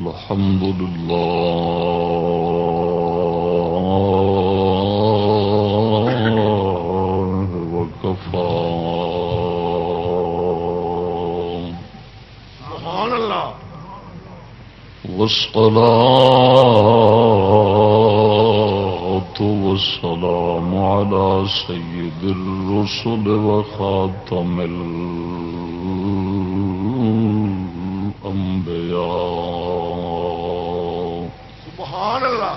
الحمد لله وكفى سبحان الله والصلاة والسلام على سيد الرسل وخاتم الأنبياء سبحان الله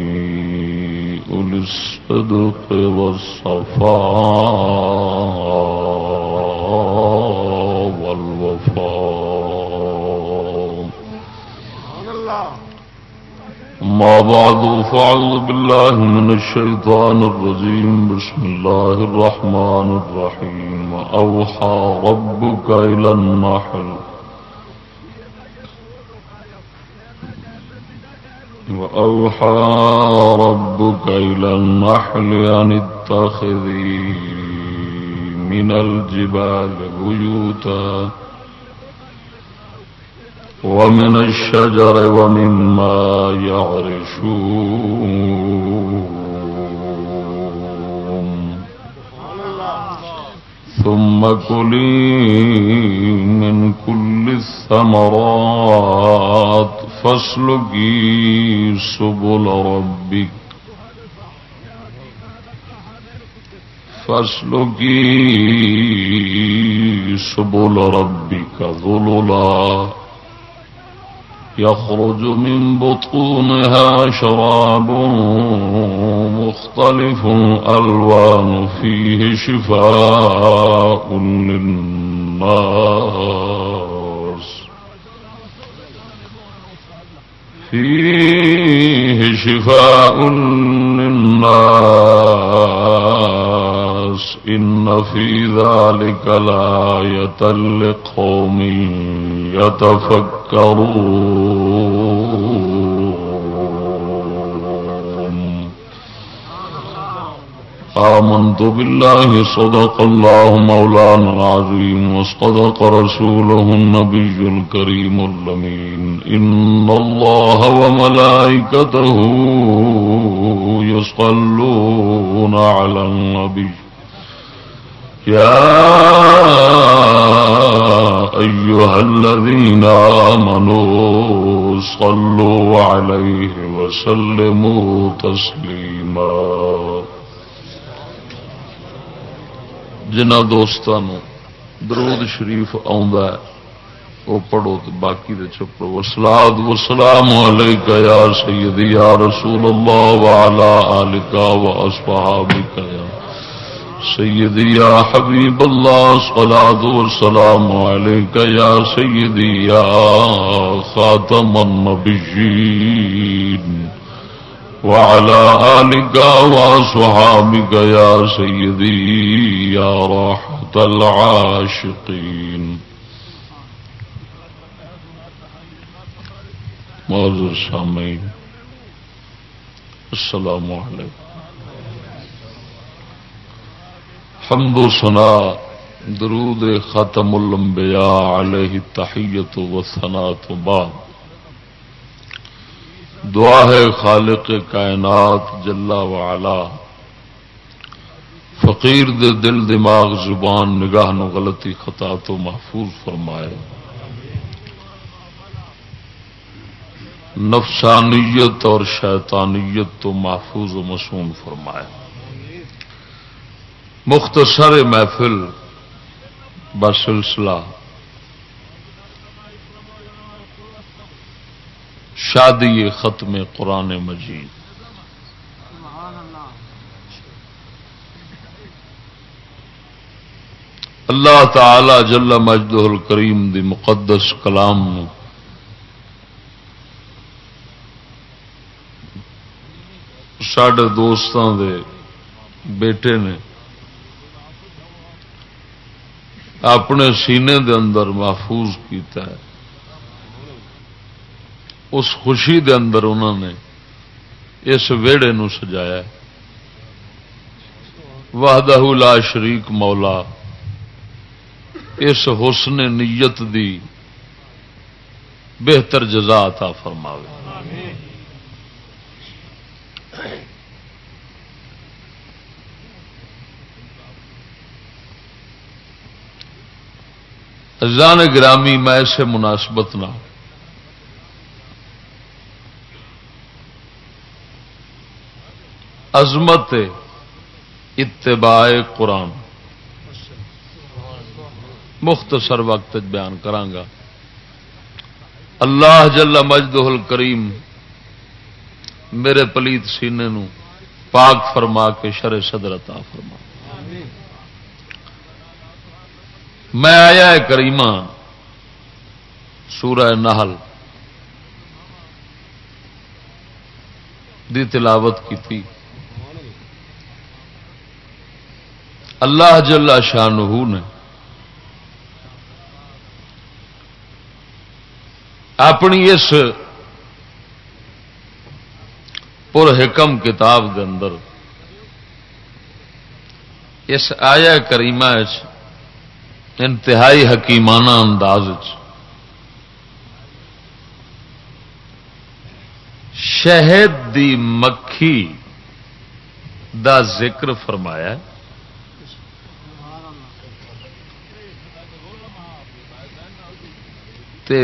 أولي الصدق والصفاء والوفاء. ما بعد فأعوذ بالله من الشيطان الرجيم. بسم الله الرحمن الرحيم. أوحى ربك إلى النحل. وأوحى ربك إلى النحل أن اتخذي من الجبال بيوتا ومن الشجر ومما يعرشون. ثم كلي من كل الثمرات فاسلكي سبل ربك فاسلكي سبل ربك ذللا۔ يخرج من بطونها شراب مختلف ألوان فيه شفاء للناس۔ فيه شفاء للناس. إن في ذلك لآية لقوم يتفكرون. آمنت بالله صدق الله مولانا العظيم وصدق رسوله النبي الكريم اللمين إن الله وملائكته يصلون على النبي. يا أيها الذين آمنوا صلوا عليه وسلموا تسليما. جنہ دوستان درود شریف آندا ہے وہ پڑھو تو باقی دے چپڑو وسلاد وسلام علیکہ یا سیدی، یا رسول اللہ، وعلا آلکہ و اصحابکہ یا سیدی، یا حبیب اللہ، صلاة والسلام علیکہ یا سیدی، یا خاتم النبیین۔ وعلى آلك وصحابك يا سيدي يا راحة العاشقين. معذر سامعين السلام عليكم حمد و ثنا، درود ختم الانبیاء علیہ التحیت و ثنات و بعد. دعا ہے خالق کائنات جلا وعلا۔ فقیر دے دل دماغ زبان نگاہ نو غلطی خطا تو محفوظ فرمائے۔ نفسانیت اور شیطانیت تو محفوظ و مسون فرمائے۔ مختصر محفل بسلسلہ شادی ختم قرآن مجید۔ اللہ تعالی جل مجدہ الکریم دی مقدس کلام نو۔ سڈے دوستوں دے بیٹے نے اپنے سینے دے اندر محفوظ کیتا ہے۔ اس خوشی دے اندر انہوں نے اس ویڑے نو سجایا وحدہ لا شریک مولا، اس حسن نیت دی بہتر جزا عطا فرماوے۔ ازان گرامی میں اسے مناسبت نہ عظمت اتباع قرآن۔ مختصر وقت بیان کرانگا اللہ جل مجدہ الکریم میرے پلیت سینے نو پاک فرما کے شر صدر عطا فرما۔ میں آیا ہے کریمہ سورہ نحل دی تلاوت کی تھی۔ اللہ جل شاہ نے اپنی اس پر حکم کتاب دے اندر اس آیا کریمہ انتہائی حکیمانہ انداز شہد دی مکھی دا ذکر فرمایا تے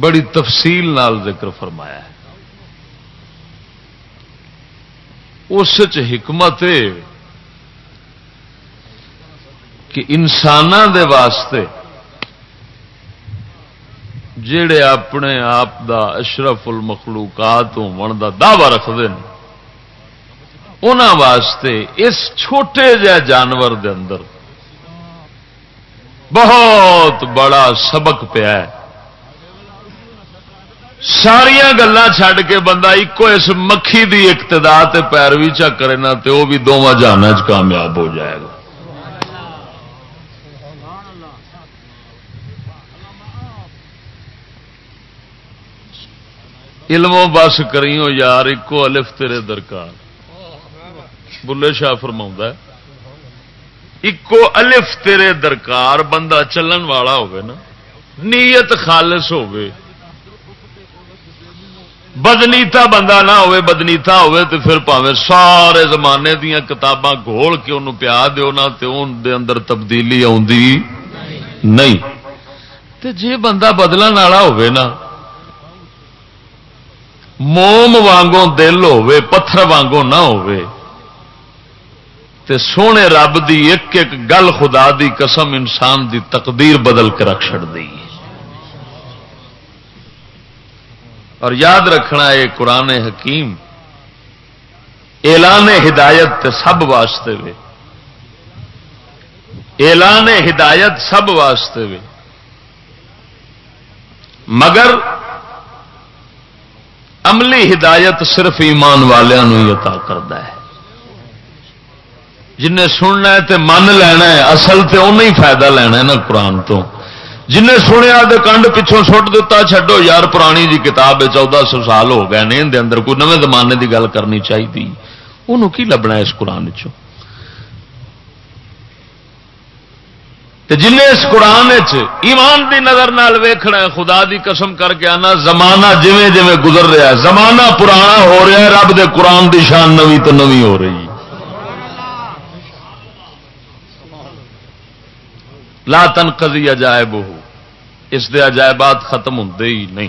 بڑی تفصیل نال ذکر فرمایا ہے۔ اس حکمت کہ انسان دے واسطے جڑے اپنے آپ دا اشرف المخلوقات ہون دا دعوی رکھتے ہیں انہوں واسطے اس چھوٹے جہ جانور دے اندر بہت بڑا سبق پیا ہے۔ ساریا گلان چھڈ کے بندہ ایکو اس مکھی دی اقتدا پیروی چا کرے نا تو وہ بھی دونوں جانا کامیاب ہو جائے گا۔ علموں بس کریو یار ایکو الف تیرے درکار۔ بلے شاہ فرما ایکو الف تیرے درکار بندہ چلن والا نا، نیت خالص ہوگی بدنیتا بندہ نہ ہوئے، بدنیتا ہوئے تو پھر پاوے سارے زمانے دیا کتاباں گھول کے انہوں پیا دو نہ دے اندر تبدیلی آدھی نہیں۔ تے جی بندہ بدلن والا ہوئے نا، موم وانگوں دل ہوئے، پتھر وانگوں نہ ہوئے۔ تے سونے رب دی ایک ایک گل خدا دی قسم انسان دی تقدیر بدل کے رکھ چڑ دی اور یاد رکھنا یہ قرآن حکیم اعلان ہدایت تے سب واسطے وے۔ اعلان ہدایت سب واسطے وے۔ مگر عملی ہدایت صرف ایمان والوں عطا کرتا ہے۔ جن سننا ہے تے من لینا ہے، اصل تے انہیں ہی فائدہ لینا ہے نا قرآن تو۔ جن سنیا تو کنڈ پچھوں سٹ دتا، چھڈو یار، پرانی جی کتاب چودہ سو سال ہو گئے نے اندر اندر کوئی نئے زمانے کی گل کرنی چاہیے انہوں کی لبنا اس قرآن چ جن اس قرآن ایمان دی نظر نال ویکھنا ہے، خدا دی قسم کر کے آنا، زمانہ جویں جویں گزر رہا ہے، زمانہ پرانا ہو رہا ہے، رب دے قرآن دی شان نوی تو نوی ہو رہی۔ ہے لا تنقضی عجائب ہو اس دے عجائبات ختم ہوتے ہی نہیں۔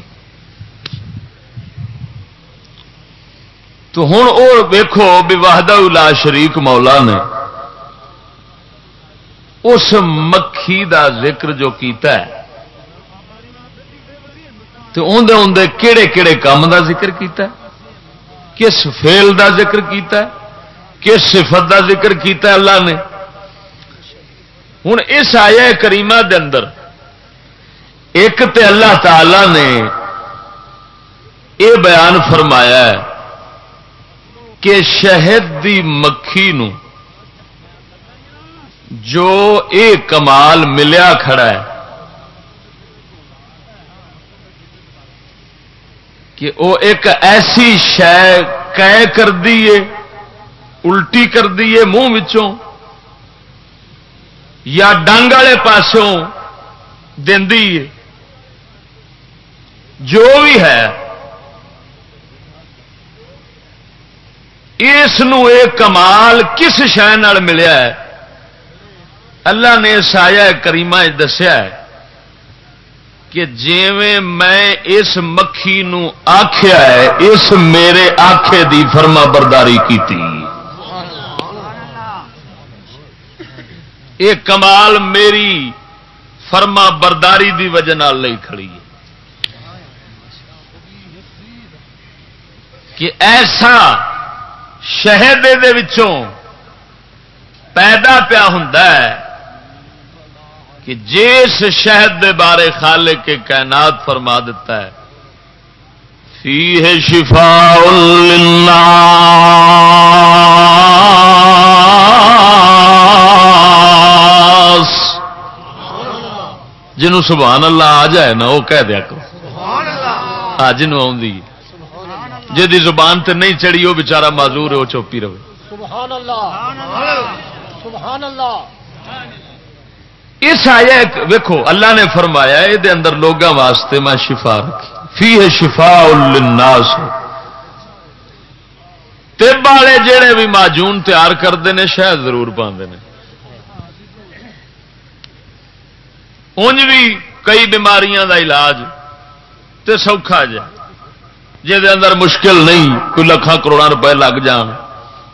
تو ہوں وہ ویکو بھی واہدہ لا شریک مولا نے اس مکھی دا ذکر جو کیتا ہے تو اندر اندر کہڑے کہڑے کام دا ذکر کیتا ہے، کس فیل دا ذکر کیتا ہے، کس صفت دا ذکر کیتا ہے اللہ نے۔ ہوں اس آیا کریمہ دے اندر ایک تے اللہ تعالی نے یہ بیان فرمایا ہے کہ شہد دی مکھی نو جو اے کمال ملیا کھڑا ہے کہ وہ ایک ایسی شہ کر دیے الٹی کر دیے منہ یا ڈنگ والے پاسوں دی جو بھی ہے، اس کمال کس شہ ملیا ہے؟ اللہ نے سایا کریما دسیا ہے کہ جیویں میں اس مکھی نو آخیا ہے، اس میرے آخے دی فرما برداری کی یہ کمال میری فرما برداری دی وجہ لئی کھڑی ہے۔ کہ ایسا شہد پیدا پیا ہوں کہ جس شہد دے بارے خالق کے کائنات فرما دیتا ہے، فیہ شفاء للناس۔ جنہوں سبحان اللہ آ جائے نا وہ کہہ دیا کرو۔ آ جنوں آ جی زبان تے نہیں چڑی وہ بچارا معذور ہے وہ چوپی رہے۔ سبحان اللہ۔ سبحان اللہ۔ اس آیا ویکو اللہ نے فرمایا یہ اندر لوگوں واسطے میں شفا رکھی۔ فی ہے شفا الناس تب والے جڑے بھی معجون تیار کرتے ہیں شاید ضرور پاندے ہیں انج بھی کئی بیماریاں دا علاج تے سوکھا جا جہد اندر مشکل نہیں کوئی لکھان کروڑا روپے لگ جان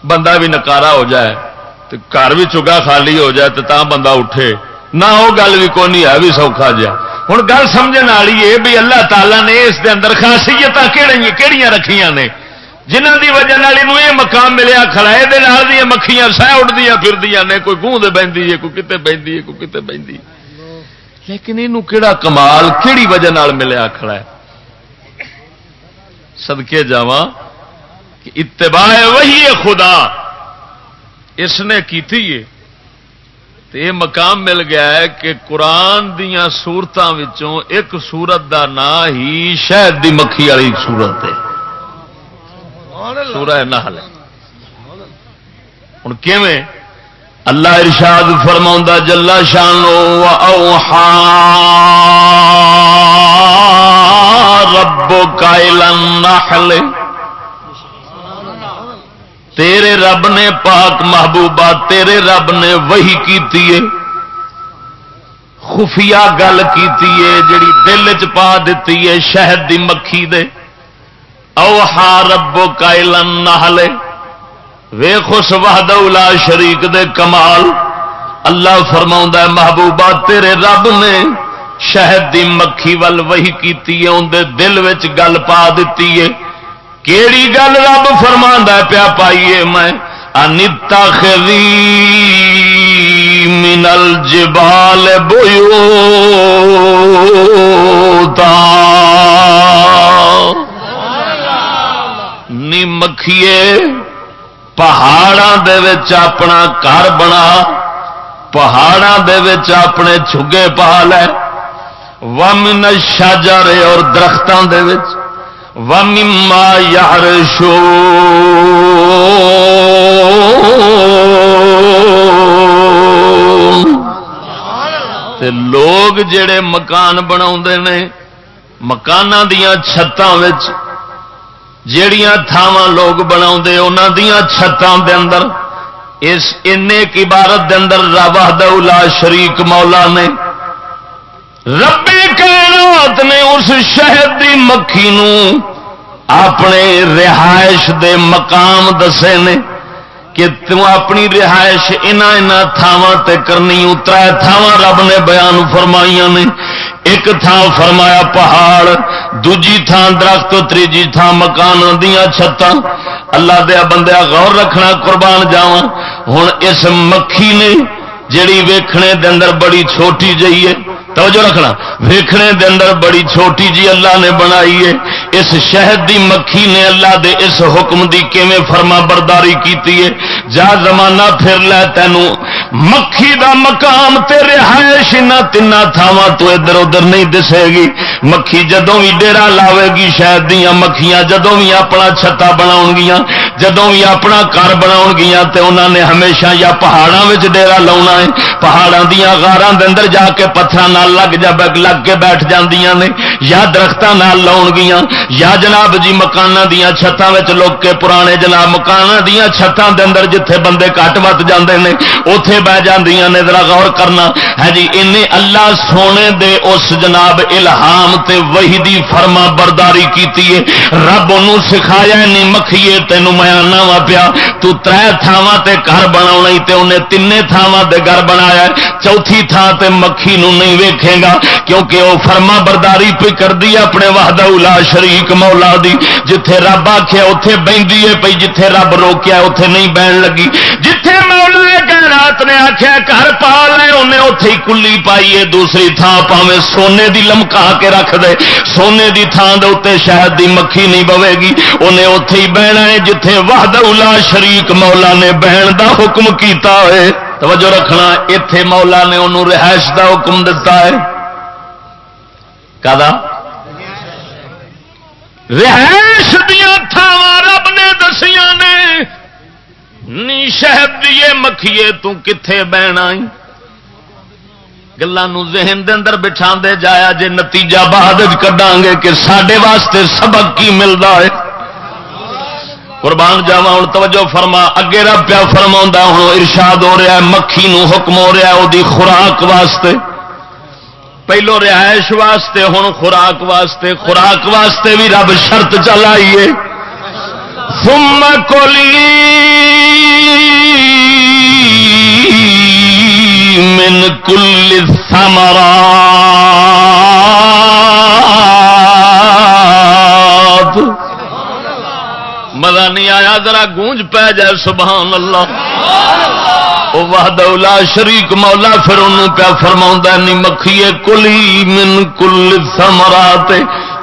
بندہ بھی نکارا ہو جائے تو گھر بھی چگا خالی ہو جائے تو تا بندہ اٹھے نہ وہ گل بھی کون ہے بھی سوکھا جا ہوں گل سمجھ والی ہے بھی اللہ تعالیٰ نے اس دے اندر خاصیت کہڑی رکھیاں نے جنہ دی وجہ یہ مقام ملیا کھڑا یہ مکھیاں سہ اٹھدیا پھر نے کوئی گوں بہتی ہے کوئی کتنے بہتی ہے کوئی کتنے بہتی لیکن یہ کہڑا کمال کہڑی وجہ ملیا کھڑا ہے؟ سدکے جا کہ اتباع وہی ہے خدا۔ اس نے کی یہ مقام مل گیا ہے کہ قرآن دیا سورتوں ایک سورت دا نام ہی شہد دی مکھی والی سورت ہے۔ سورہ نحل۔ ہوں کیویں؟ اللہ ارشاد فرما جلا شان ربو کائلن نحل تیرے رب نے پاک محبوبہ تیرے رب نے وہی کیتی ہے۔ خفیہ گل کیتی ہے جڑی دل چ پا دیتی ہے شہد دی مکھی دے۔ او ہا ربو کائلن نہلے ویخو سواد لا شریک دے کمال۔ اللہ فرما محبوبہ تیرے رب نے شہد دی مکھی ول وہی کیتی ہے اندر دل وچ گل پا دیتی ہے۔ کیڑی گل رب فرما پیا پائیے میں۔ انتا خری منل جبال بویو نی مکھیے پہاڑا اپنا گھر بنا پہاڑا اپنے چھگے پا لے ومن شاجر اور درختوں کے ومما يعرشون تے لوگ جڑے مکان بنا مکان دیا چھتان جڑیاں تھاواں لوگ بنا دیا چھتان دے اندر، اس کی عبارت دے اندر رب لا شریک مولا نے، ربی کائنات نے اس شہد دی مکھی نو اپنے رہائش دے مقام دسے نے۔ کہ تم اپنی رہائش انہ تھاواں تے کرنی اترا تھاواں رب نے بیان فرمائیاں نے۔ ایک تھان فرمایا پہاڑ، دوجی تھان درخت تیجی تھان مکان دیا چھتاں۔ اللہ دیا بندیا غور رکھنا، قربان جاواں۔ ہوں اس مکھی نے جڑی ویکھنے دے اندر بڑی چھوٹی جی ہے، توجہ رکھنا، ویکھنے دے اندر بڑی چھوٹی جی اللہ نے بنائی ہے۔ اس شہد دی مکھی نے اللہ دے اس حکم دی کیویں فرما برداری کیتی ہے؟ جا زمانہ پھر لے تینوں مکھی دا مقام تے رہائش نہ تین تھاواں تو ادھر ادھر نہیں دسے گی۔ مکھی جدوں بھی ڈیرا لاوے گی شہد دیا مکھیاں جدوں بھی اپنا چھتا بناؤ گیا جدوں بھی اپنا گھر بناؤ گیا تے انہوں نے ہمیشہ یا پہاڑاں وچ ڈیرا لاؤنا ہے۔ پہاڑاں دیا غاراں دے اندر جا کے پتھراں نال لگ جا لگ کے بیٹھ جاندیاں نے۔ یا درختاں نال گیا یا جناب جی مکاناں دیاں چھتاں وچ لوک کے پرانے جناب مکاناں دیاں چھتاں دے اندر جتھے بندے کٹ وت جاندے نے، اوتھے بہ جاندیاں نے ذرا غور کرنا۔ ہے جی انہیں اللہ سونے دے اس جناب الہام تے وحی دی فرما برداری کیتی ہے۔ رب انہوں سکھایا نہیں مکھیے، تینوں میں آنا وا پیا۔ تو تر تھاواں تے گھر بنا تے انہیں تین تھاواں تے گھر بنایا چوتھی تھان تے مکھی نو نہیں ویکھے گا، کیونکہ وہ فرما برداری پہ کر دی اپنے وحدہ الا شریک مولا دی۔ جتھے رب آخیا اتے بہتی ہے پی جتھے رب روکیا اتے نہیں بہن لگی۔ جتھے مولا رات نے آخیا گھر پا لے انہیں اتے ہی کلی پائی ہے، دوسری تھان پاوے سونے دی لمکا کے رکھ دے۔ سونے دی تھان دے اتنے شہد دی مکھی نہیں بوے گی۔ انہیں اتے ہی بہنا ہے، جتھے وحد الا شریک مولا نے بہن دا حکم کیتا ہے۔ توجہ رکھنا اتے مولا نے انہوں رہائش دا حکم دتا ہے۔ کدا رہائش دیا تھاواں رب نے دسیاں نے نی شہد دیے مکھیے تو کتھے بہنا گلوں ذہن دے اندر بٹھا دے جایا جے نتیجہ بعد کڈا گے کہ سڈے واسطے سبق کی ملتا ہے قربان جاوا ہوں توجہ فرما اگے رب پیا فرما ہوں ارشاد ہو رہا ہے مکھی نو حکم ہو رہا ہے وہ خوراک واسطے پہلو رہائش واسطے ہوں خوراک واسطے خوراک واسطے بھی رب شرط چلائیے ثم کولی من کل سمرا مزہ نہیں آیا، ذرا گونج پہ جائے، سبحان اللہ. وہ وحد اولا شریک مولا، پھر انہوں پیا فرما نہیں مکھیے کلی من کل سمرات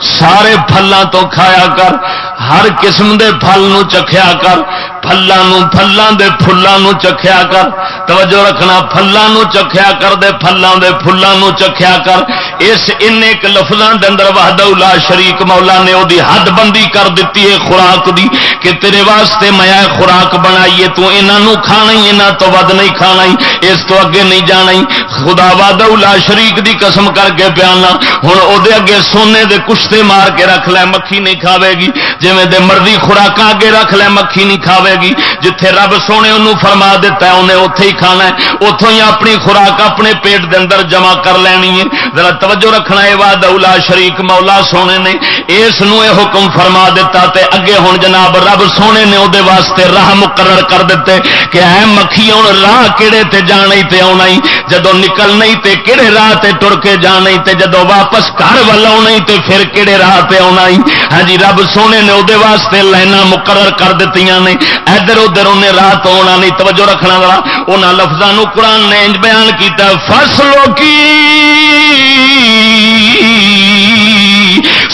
سارے پھلوں تو کھایا کر ہر قسم دے پھل نو چکھیا کر پھلوں پھلوں دے پھلوں نو چکھیا کر۔ توجہ رکھنا پھلوں نو چکھیا کر دے پھلوں دے پھلوں نو چکھیا کر۔ اس ان ایک لفظاں دے اندر وحدہ لا شریک مولا نے او دی حد بندی کر دیتی ہے خوراک دی، کہ تیرے واسطے میں خوراک بنائیے تو انہاں نو کھانا ہی، انہاں تو ود نہیں کھانا ہی، اس تو اگے نہیں جانا ہی۔ خدا وحدہ لا شریک دی قسم کر کے پیانا، ہن او دے اگے سونے دے کشتے مار کے رکھ لے، مکھی نہیں کھاوے گی۔ جی مرضی خوراک اگے رکھ لے مکھی نہیں کھاوے گی۔ جتھے رب سونے انہوں فرما دیتا ہے انہیں اتے ہی کھانا ہے۔ اتوں ہی اپنی خوراک اپنے پیٹ دے اندر جمع کر لینی ہے۔ ذرا توجہ رکھنا ہے وا دولا شریک مولا سونے نے۔ اس حکم فرما دیتا تے اگے ہوں جناب رب سونے نے وہ واسطے راہ مقرر کر دیتے کہ ہے مکھی ہوں راہ کہڑے تے جانا تے آنا ہی جدو نکلنا تے کہڑے راہ تے ٹر کے جانا تے جدو واپس گھر والا آنا تے پھر کہڑے راہ تے آنا ہی ہاں جی رب سونے نے وہ واسطے لائنا مقرر کر دیتی نے۔ ادھر ادھر انہیں رات ہونا نہیں، توجہ رکھنا والا انہوں لفظوں قرآن نے انج بیان کیتا فصلوں کی۔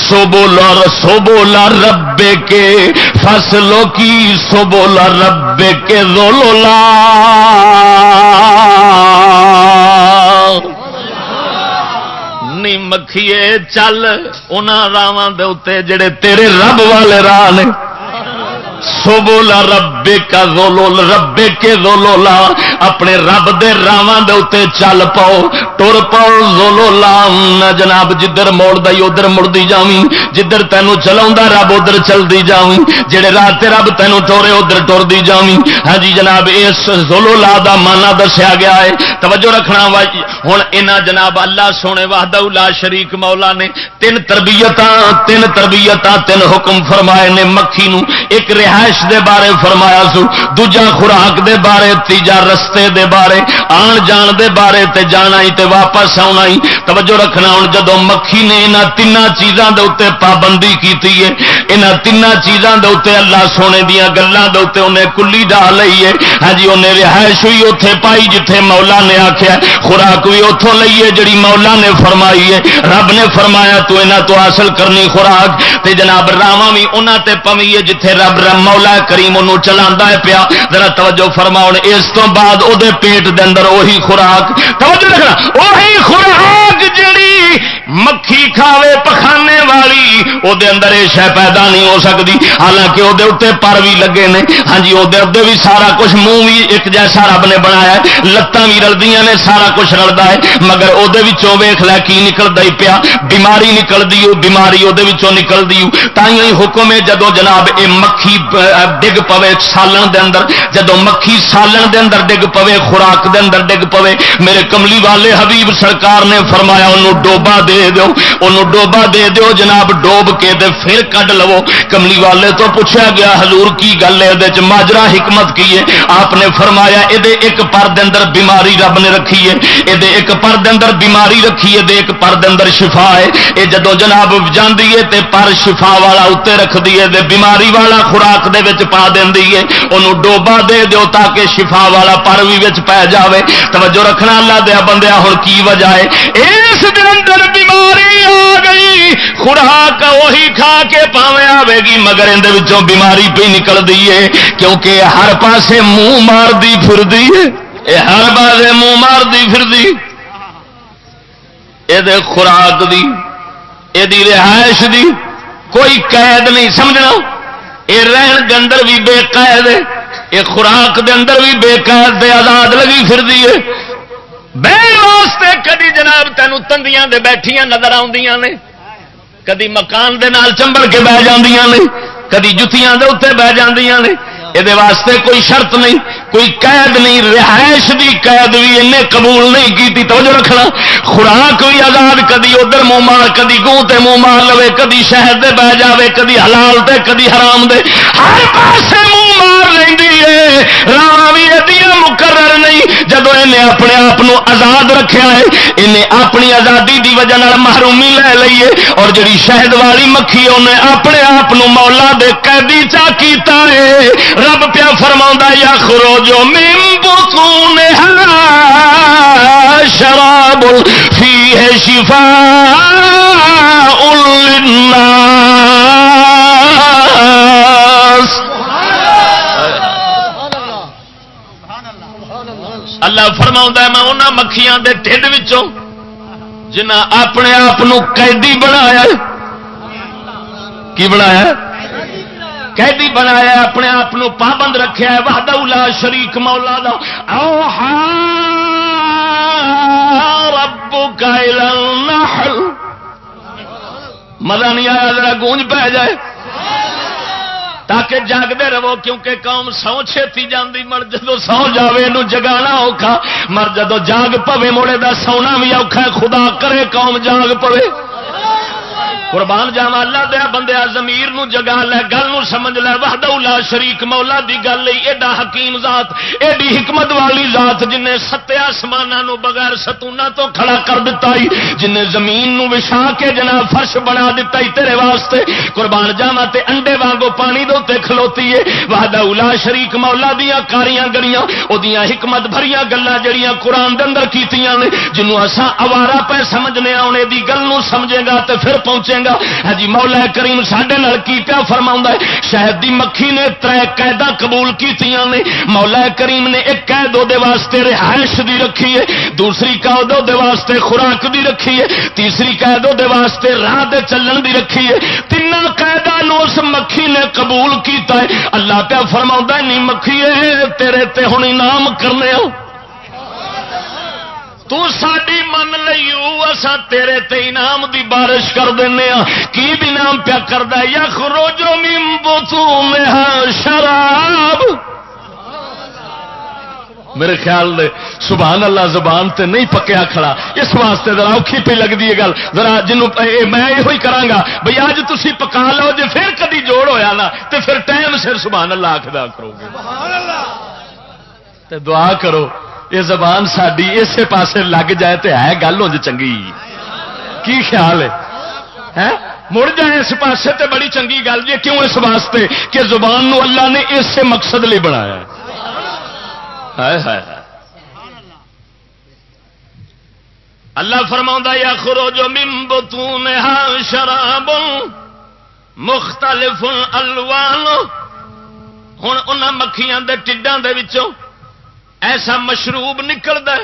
سو بولا سو بولا ربے کے فصلوں کی سو بولا ربے کے زولولا مکھیے، چل۔ ان راواں جڑے تیرے رب والے راہ نے سوبولا ربے کا زولول ربے کے زولولا اپنے رب دے راواں دے اوتے چل پاؤ، ٹر پاؤ زولولا نہ جناب، جدھر موڑ دئی ادھر مڑدی جاویں، جدھر تینوں چلاوندا رب ادھر چلدی جاویں، جڑے راہ رب تینوں ٹورے ادھر ٹردی جاویں۔ ہاں جی جناب، اس زولولا دا مانا دسیا گیا ہے۔ توجہ رکھنا وا، ہن انہاں جناب اللہ سونے وحدہ لا شریک مولا نے تین تربیتاں تین تربیتاں، تین حکم فرمائے نے مکھی نو۔ ایک رہائش دے بارے فرمایا سو، دوجا خوراک دے بارے، تیجا رستے دے بارے، آن جان دے بارے تے جانا ہی تے واپس آنا ہی۔ توجہ رکھنا ہوں جدو مکھی نے یہاں تین چیزوں کے اتنے پابندی کی ہے یہاں تین چیزوں کے اتنے اللہ سونے دیا گلوں کے اتنے انہیں کلی ڈال لی ہے۔ ہاں جی انہیں رہائش ہوئی اتے پائی جتھے مولا نے آخیا خوراک بھی اتوں لئیے جڑی مولا نے فرمائی ہے۔ رب نے فرمایا، تو یہاں تو حاصل کرنی خوراک۔ تے جناب راواں بھی انہوں تے پوی ہے جتھے رب رب مولا کریم انہوں چلا پیا۔ ذرا توجہ فرماؤ اس تو بعد وہ پیٹ دے اندر وہی خوراک توجہ رکھنا وہی خوراک! مکھی کھاوے پخانے والی وہ اندر یہ شہ پیدا نہیں ہو سکتی۔ حالانکہ وہ پر بھی لگے نے۔ ہاں جی وہ بھی سارا کچھ منہ بھی ایک جیسا رب نے بنایا لتان بھی رلدی نے، سارا کچھ رلتا ہے۔ مگر وہ ویخ لیا کی نکلتا ہی پیا۔ بیماری نکلتی ہو، بیماری وہ نکلتی ہو۔ تھی حکم ہے جدو جناب یہ مکھی ڈگ پوے سالن دے اندر جدو مکھی سالن دے اندر ڈگ پوے، خوراک دے اندر ڈگ پوے، میرے کملی والے حبیب سرکار نے فرمایا، انہوں ڈوبا دے دے دو انہوں ڈوبا دے دو جناب ڈوب کے دے پھر کڈ لو۔ کملی والے تو پوچھا گیا، حضور کی گل ہے؟ یہ ماجرا حکمت کی ہے؟ آپ نے فرمایا یہ ایک پر اندر بیماری رب نے رکھی ہے۔ یہ ایک پر اندر بیماری رکھی ہے ایک پر اندر شفا ہے۔ یہ جدو جناب جاندی ہے تے پر شفا والا اتنے رکھ دیے دے بیماری والا خوراک دے وچ پا دینی ہے۔ انہوں ڈوبا دے دیو تاکہ شفا والا پر بھی وچ پی جاوے۔ توجہ رکھنا اللہ دیا بندیا ہوں کی وجہ ہے؟ اس دن اندر بھی بیماری آ گئی۔ خوراک وہی کھا کے پاوے آئے گی، مگر اندر بیماری پہ نکل دی کیونکہ ہر پاسے منہ مار دی پھر دی ہے ہر پاسے منہ مار دی پھر دی یہ خوراک دی، یہ رہائش دی۔ کوئی قید نہیں، سمجھنا؟ یہ رہن کے اندر بھی بے قید ہے۔ یہ خوراک دے اندر بھی بے قید دے آزاد لگی پھر دی ہے۔ بے واسطے کدی جناب تینوں تندیاں دے بیٹھیاں نظر آدیاں نے؟ کدی مکان دے نال چمبڑ کے بہ جاندیاں نے؟ کدی جتیاں دے اتنے بہ جاندیاں نے؟ یہ واسطے کوئی شرط نہیں، کوئی قید نہیں، رہائش دی قید بھی انہیں قبول نہیں کی توجہ رکھنا۔ خوراک بھی آزاد، کدی ادھر منہ مار، کدی گوں تے منہ مار لو کدی شہر دے بہ جاوے، کدی حلال تے، کدی حرام دے۔ ہر پاسے مار لینی ہے۔ راہ بھی ادیا مقرر نہیں۔ جب انہیں اپنے آپ آزاد رکھا ہے، انہیں اپنی آزادی دی وجہ محرومی لے لیے اور جڑی شہد والی مکھی انہیں اپنے آپ مولا دے قیدی چا کیتا ہے۔ رب پیا فرما یا خروجو ممبو شراب فی ہے شفا الناس اللہ فرما میں انہوں مکھیاں دے ٹھڈ جنہ اپنے آپ قیدی بنایا کی بنایا قیدی بنایا اپنے آپ پابند رکھا ہے، وحدہ لا شریک مولا دا۔ رب کا مزہ نہیں آیا، ذرا گونج پہ جائے۔ تاکہ جاگتے رہو، کیونکہ قوم سو چھتی جاندی، مر جدو سو جاوے نو جگانا اوکھا۔ مر جدو جاگ پوے، موڑے دا سونا بھی اوکھا خدا کرے قوم جاگ پوے۔ قربان جاوا اللہ دیا بندیا زمیر نو جگا لے، گل نو سمجھ لے، وحدہ لا شریک مولا دی گل ایڈا حکیم ذات، ایڈی حکمت والی ذات جن نے ستے آسمانوں بغیر ستونا تو کھڑا کر دیتا ہی جن نے زمین نو وشا کے جنا فرش بنا دیتا ہی تیرے واسطے قربان جاوا تے انڈے وانگو پانی دو تے کھلوتی ہے وحدہ لا شریک مولا دیا کاریاں گریاں او دیا حکمت بھریاں گلاں جڑیاں قرآن دے اندر کیتیاں نے، جنوں اساں اوارا پہ سمجھنے آنے دی گل نو سمجھے گا تے پھر پہنچے گا ہاں جی مولا کریم سڈے کی پیا فرما ہے؟ شہد دی مکھی نے تر قیدا قبول کی نے۔ مولا کریم نے ایک قید وہ واسطے رہائش دی رکھی ہے، دوسری قید وہ واسطے خوراک دی رکھی ہے، تیسری قید وہ واسطے راہ دے چلن دی رکھی ہے۔ تین قیدا اس مکھی نے قبول کیتا ہے۔ اللہ پیا فرما نہیں مکھی تیرے تے ہوں انعام کرنے ہو تو ساری من لئیو اسا تیرے تے انعام دی بارش کر دینے ہاں۔ کی بھی نام پیا کردا یا خروجو من بطونها شراب۔ میرے خیال دے سبحان اللہ زبان تے نہیں پکیا کھڑا۔ اس واسطے ذرا اوکھی پہ لگتی ہے گل۔ ذرا جنوں میں یہ کرا بھائی اج تھی پکا لو جی پھر کدی جوڑ ہویا نا تے پھر ٹائم سر سبحان اللہ آخدا کرو گے۔ دعا کرو۔ یہ زبان ساری اسے پاسے لگ جائے تو ہے گل ہو چنگی۔ کی خیال ہے؟ مڑ جائے اس پاسے تے بڑی چنگی گل جی کیوں اس واسطے کہ زبان نو اللہ نے اسے مقصد لیے بنایا ہے؟ اللہ فرما یا خرو جو شراب مختلف الوان ہوں ان مکھیاں دے ٹڈاں دے وچوں ایسا مشروب نکلتا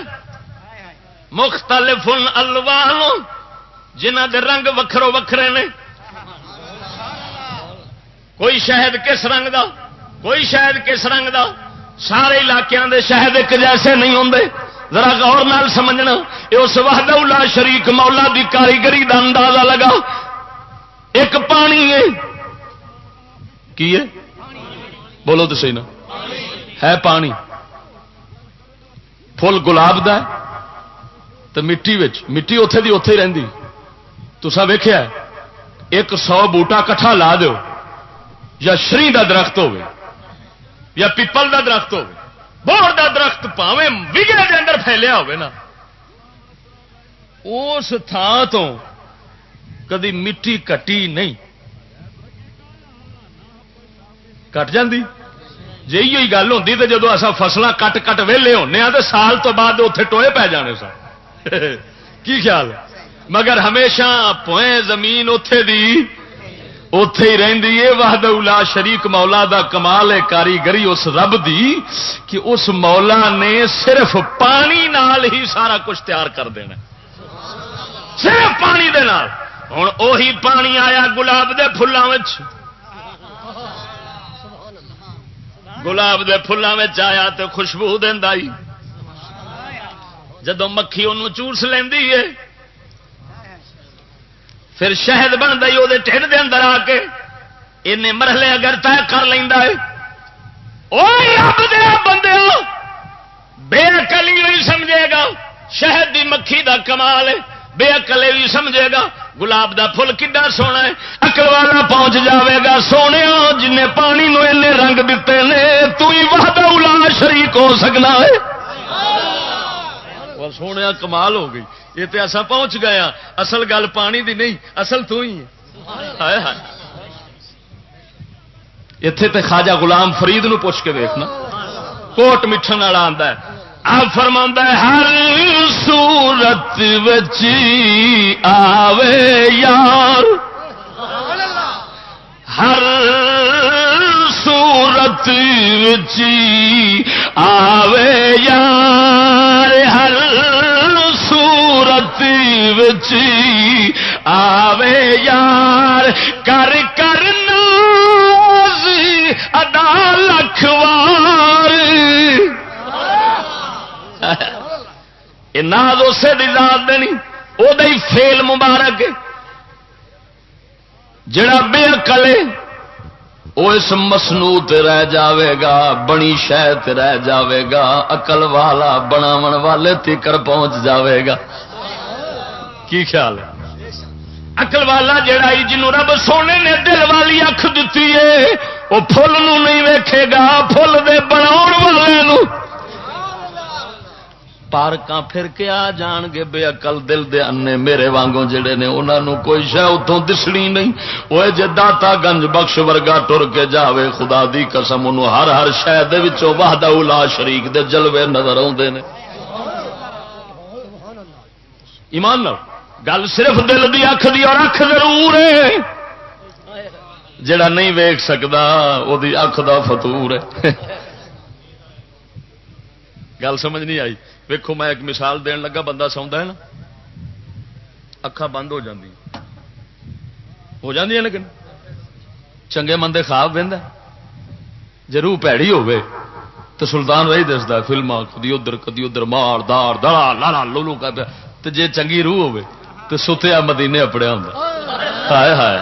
مختلف الوان جنہ دے رنگ وکھرو وکھرے نے۔ کوئی شہد کس رنگ دا؟ کوئی شہد کس رنگ دا؟ سارے علاقوں دے شہد ایک جیسے نہیں ہوں ذرا غور نال سمجھنا۔ اس وحدہ اللہ شریک مولا دی کاریگری دا اندازہ لگا۔ ایک پانی ہے۔ کی ہے؟ بولو تو صحیح نا۔ ہے پانی۔ فل گلاب دا تو مٹی مٹی اتے دی اتے ہی رہی تسا ویخیا ایک سو بوٹا کٹھا لا دو یا شری دا درخت ہوے یا پیپل دا درخت ہوے بور دا درخت پاوے وگڑے دے اندر پھیلیا ہوے نا۔ اس تھان تو کدی مٹی کٹی نہیں۔ کٹ جاندی؟ جی گل ہوتی تو جدو اصا فصل کٹ کٹ ویلے ہونے ہاں تو سال تو بعد اتنے ٹوئے پی جانے سن۔ کی خیال؟ مگر ہمیشہ پوئے زمین اتے دی اتے ہی رہی ہے وحد الا شریک مولا دا کمال ہے کاریگری اس رب دی کہ اس مولا نے صرف پانی نال ہی سارا کچھ تیار کر دینا۔ صرف پانی دے نال۔ ہوں اوہی پانی آیا گلاب دے فلوں گلاب دے فلوں آیا تو خوشبو دینا جدو مکھی ان چوس لینی ہے، پھر شہد بن گئی وہ ٹھنڈ دے اندر آ کے ان مرحلے اگر طے کر لینا ہے رب دیا بندے بے کلی نہیں سمجھے گا، شہد دی مکھی دا کمال ہے بے اکلے بھی سمجھے گا گلاب دا پھل کڈا سونا ہے؟ اکل والا پہنچ جاوے گا سونے جن پانی نو رنگ دیتے نے تو ہی الا شریک ہو سکنا ہے۔ سونے کمال ہو گئی۔ یہ تو ایسا پہنچ گیا اصل گل پانی دی نہیں اصل تو ہی ہے اتے تے خواجہ غلام فرید نو پوچھ کے دیکھنا۔ کوٹ مٹھن والا آتا ہے۔ فرما ہر سورت بچی آوے یار۔ ہر سورت بچی آوے یار۔ ہر سورت بچی آوے یار۔ کر کر کرنا ادا لکھوار یہ ناز اسے دی ذات دینی وہ فیل مبارک۔ جڑا بے اکل وہ اس مسنو رہ جاوے گا، بنی شہ رہ جاوے گا اقل والا بناو والے تکر پہنچ جاوے گا۔ کی خیال ہے؟ اقل والا جڑا جنوں رب سونے نے دل والی اکھ دیتی ہے وہ فل نہیں ویکھے گا فل دے بنا والے پارک پھر کے آ جان گے بے اقل دل دے انے میرے وانگوں جڑے نے انہوں نے کوئی شہ اتوں دسنی نہیں وہ جی داتا گنج بخش ورگا ٹر کے جاوے خدا دی قسم انہوں ہر ہر شہر واہدہ الا شریک دے جلوے نظر آتے ہیں ایمان لو گل صرف دل دی اکھ دی اور اکھ ضرور ہے جڑا نہیں ویک سکتا وہ اکھ دا فتور ہے گل سمجھ نہیں آئی ویکو میں ایک مثال دین لگا، بندہ سوندا ہے نا؟ اکھا بند ہو جاندی۔ ہو جاندی ہے لیکن چنگے مندے خواب وہد جرو پیڑی ہوے تو سلطان وہی دستا فلما کدی ادھر کدی ادھر، مار، دار، دڑا لالا لولو کا تو جے چنگی روح ہوے تو ستیا مدینے اپڑیا ہوں ہائے ہائے۔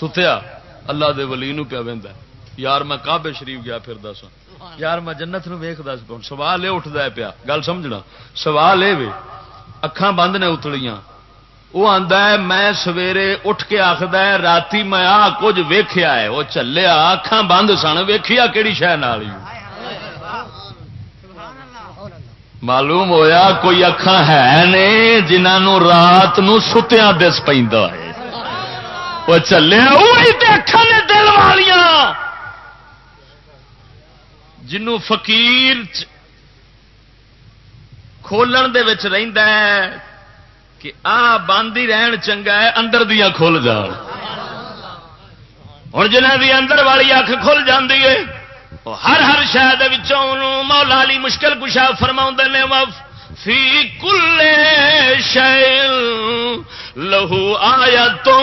ستیا اللہ دے ولی نو پیا وہدا یار میں کعبے شریف گیا پھر دسا یار میں جنت نو ویخ دس پاؤں سوال یہ اٹھتا پیا۔ گل سمجھنا۔ سوال یہ اکھان بند نے اتلیاں وہ آتا ہے میں سویرے اٹھ کے آخد رات میں آ کچھ ویخیا ہے۔ وہ چلیا اکھان بند سن۔ ویخیا کہڑی شہ معلوم ہویا کوئی اکھان ہے نے جنہوں رات نو ستیا دس پہ وہ تو اکھان نے دل والیاں۔ جنوں فقیر کھولن دے وچ رہندا ہے کہ آ بند ہی رہن چنگا ہے، اندر دیا کھل جان۔ ہوں جنہ دی اندر والی اکھ کھل جاندی ہے وہ ہر ہر شہد مولا علی مشکل کشا فرما نے وف فی کل شیل لہو آیا تو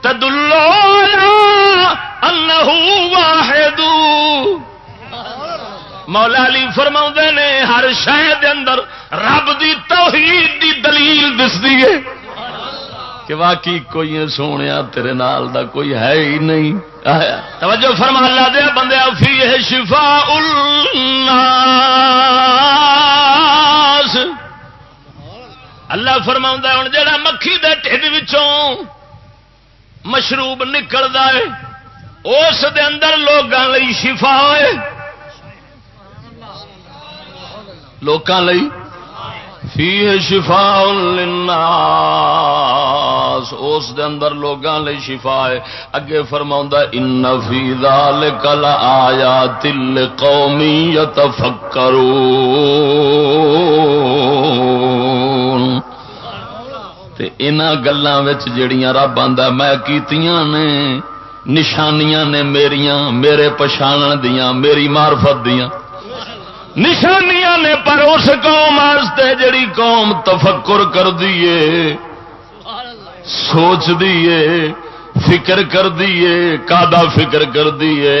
تدلو اللہ واحد مولا علی فرما نے، ہر شہد اندر رب دی توحید دی دلیل دستی ہے۔ کہ واقعی کوئی سونے تیرے نال دا کوئی ہے ہی نہیں۔ توجہ فرما اللہ دیا بندے فی ہے شفا اللہ فرما ہوں جا مکھی دے ٹھڈ مشروب نکلتا ہے، اس دے اندر لوگوں شفا ہوئے۔ لوکاں لئی فی شفا للناس، اس دے اندر لوگاں لئی شفا ہے۔ اگے فرماؤں ان فی ذالک لآیات لقوم یتفکرون. تے انہاں گلاں وچ جڑیاں رب آندا میں کیتیاں نے، نشانیاں نے میریاں، میرے پچھانن دیاں، میری معرفت دیاں۔ نشانیاں نے پر اس قوم واسطے جڑی قوم تفکر کر دیے سوچ دیے فکر کر دیے کا فکر کر دیے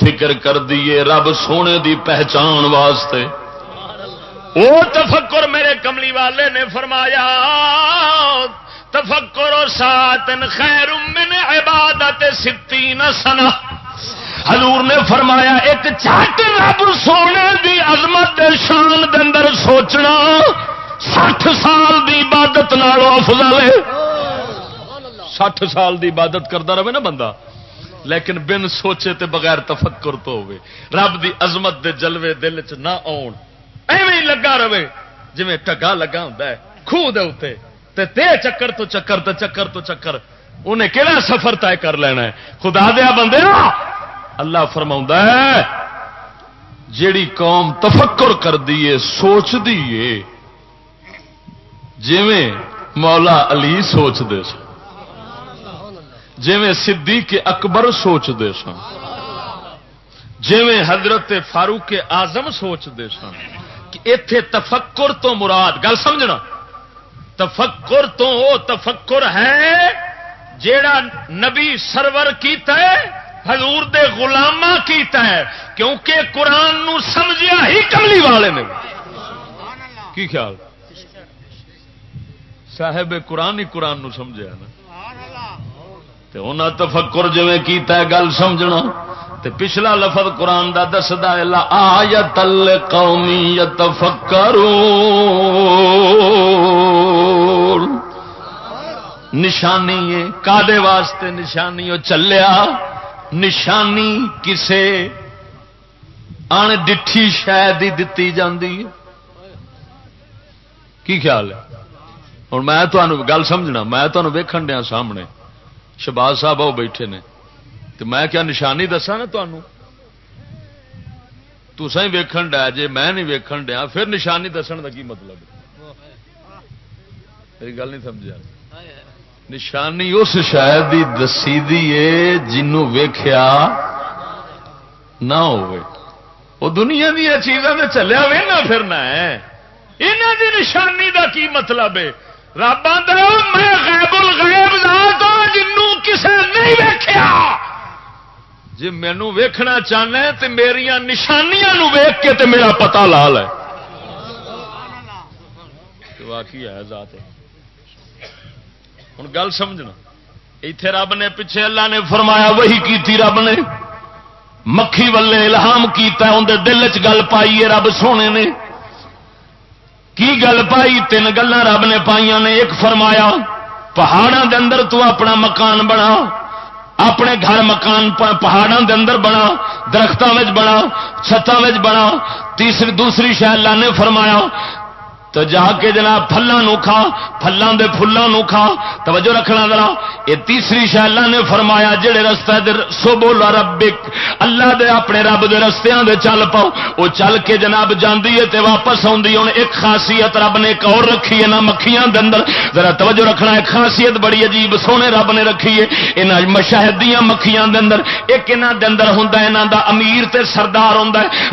فکر کر دیے رب سونے دی پہچان واسطے۔ وہ تفکر میرے کملی والے نے فرمایا، تفکر ساتن خیر من عبادت ستین سنہ۔ حضور نے فرمایا، ایک چٹ رب سونے دی عظمت دے شان دے اندر سوچنا، سٹھ سال دی عبادت نالوں افضل ہے۔ سٹھ سال دی عبادت کرتا رہے نا بندہ۔ لیکن بن سوچے تے بغیر تفکر تو ہوئے۔ رب دی عظمت دے جلوے دل چ نہ آن ایویں لگا رہے جی ٹگا لگا ہوں خوہ دے اتنے تے تے چکر تو چکر، تے چکر تو چکر۔ انہیں کہڑا سفر طے کر لینا ہے؟ خدا دیا بندے اللہ فرما ہے، جیڑی قوم تفکر کر دیے سوچ دیے جویں مولا علی سوچتے سن جویں صدیق اکبر سوچتے سن جویں حضرت فاروق آزم سوچتے سن کہ اتے تفکر تو مراد، گل سمجھنا، تفکر تو وہ تفکر ہے جیڑا نبی سرور کیتا ہے حضور دے غلامہ کیتا ہے، کیونکہ قرآن نو سمجھیا ہی کملی والے نے۔ کی خیال؟ صاحب قرآن ہی قرآن نو سمجھا نا۔ انہیں تفکر جی کیتا ہے گل سمجھنا، تے پچھلا لفظ قرآن دا دسدا ہے، لا آیت القومی یتفکرون۔ نشانی ہے، کادے واسطے نشانی او چلیا۔ نشانی کسے ان ڈٹھی شاید ہی دتی جاندی کی خیال ہے؟ ہوں میں تمہیں گل سمجھنا، میں تمہیں ویکن دیا سامنے۔ شباز صاحب آؤ بیٹھے نے۔ تو میں کیا نشانی دسا نا تمہوں تسا ہی ویکن ڈیا جی میں نہیں ویکن ڈیا پھر نشانی دسن کا کی مطلب میری گل نہیں سمجھا نشانی اس شاید کی دسی ہے جنوں ویخیا نہ ہو دنیا دیا چیزوں میں چلیا وے نہ پھرنا ہے۔ یہاں دی نشانی دا کی مطلب ہے؟ رب آدر میں غیب الغیب ذات ہوں جنوں کسے نہیں ویکھیا۔ جی مینو ویکھنا چاہنا ہے تو میری نشانیاں ویخ کے تے میرا پتا لال ہے۔ واقعی ہے ذات۔ ہے ہوں گل سمجھنا۔ اتے رب نے پیچھے اللہ نے فرمایا وہی کی رب نے۔ مکھی ولے الہام کیتا اندر دل چ گل پائی ہے، رب سونے نے۔ کی گل پائی؟ تین گلا رب نے پائی نے۔ ایک فرمایا پہاڑوں دے اندر تو اپنا مکان بنا۔ اپنے گھر مکان پہاڑوں دے اندر بنا درختوں بنا چھتوں بنا۔ تیسری دوسری شہر لانے فرمایا تو جا کے جناب پھلوں کھا پھلوں دے پھلوں کھا۔ توجہ رکھنا ذرا۔ یہ تیسری شہلا نے فرمایا، جڑے رستے سو بولا ربک، اللہ دے اپنے رب دے رستیاں دے چل پاؤ۔ وہ چل کے جناب جاندی ہے تے واپس آندی ہوں ایک خاصیت رب نے ایک اور رکھی ہے، نہ مکھیاں دے اندر۔ ذرا توجہ رکھنا، ایک خاصیت بڑی عجیب سونے رب نے رکھی ہے۔ یہاں مشاہد دیا مکھیاں دے اندر۔ ایک یہاں دے اندر ہوں یہاں دا امیر تے سردار ہوں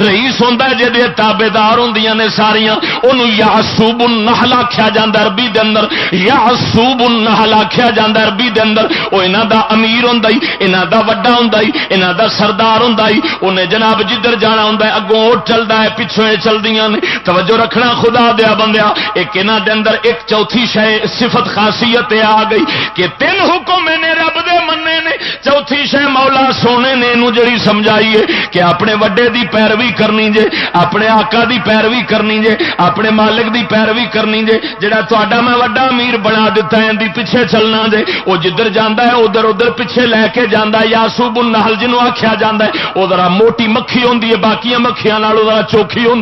رئیس ہوں جی تابے دار ہوں نے ساریاں انہوں یا سوب النحل آخیا جا عربی دے اندر یا سوب النحل آخیا جا عربی دے اندر۔ وہ انہاں دا امیر ہوں انہاں دا وڈا ہوں انہاں دا سردار ہوں انہیں جناب جدھر جانا ہوں اگوں وہ چلتا ہے پچھوں چلدیاں نے۔ توجہ رکھنا خدا دیا بندیا، ایک انہاں دے اندر ایک چوتھی شہ صفت خاصیت آ گئی کہ تین حکم نے رب دے مننے نے۔ چوتھی شہ مولا سونے نے انہوں جڑی سمجھائی ہے کہ اپنے وڈے دی پیروی کرنی جے، اپنے آقا دی پیروی کرنی جے، اپنے مالک دی پیروی کرنی جے، جڑا تا میں وڈا امیر بنا دیتا ہے دی پیچھے چلنا جے وہ جدھر جانا ہے، ادھر ادھر پیچھے لے کے جانا یا سوب نہل جنوب آخیا جا ہے وہ ذرا موٹی مکھی ہوں باقی مکھیاں ذرا چوکھی ہوں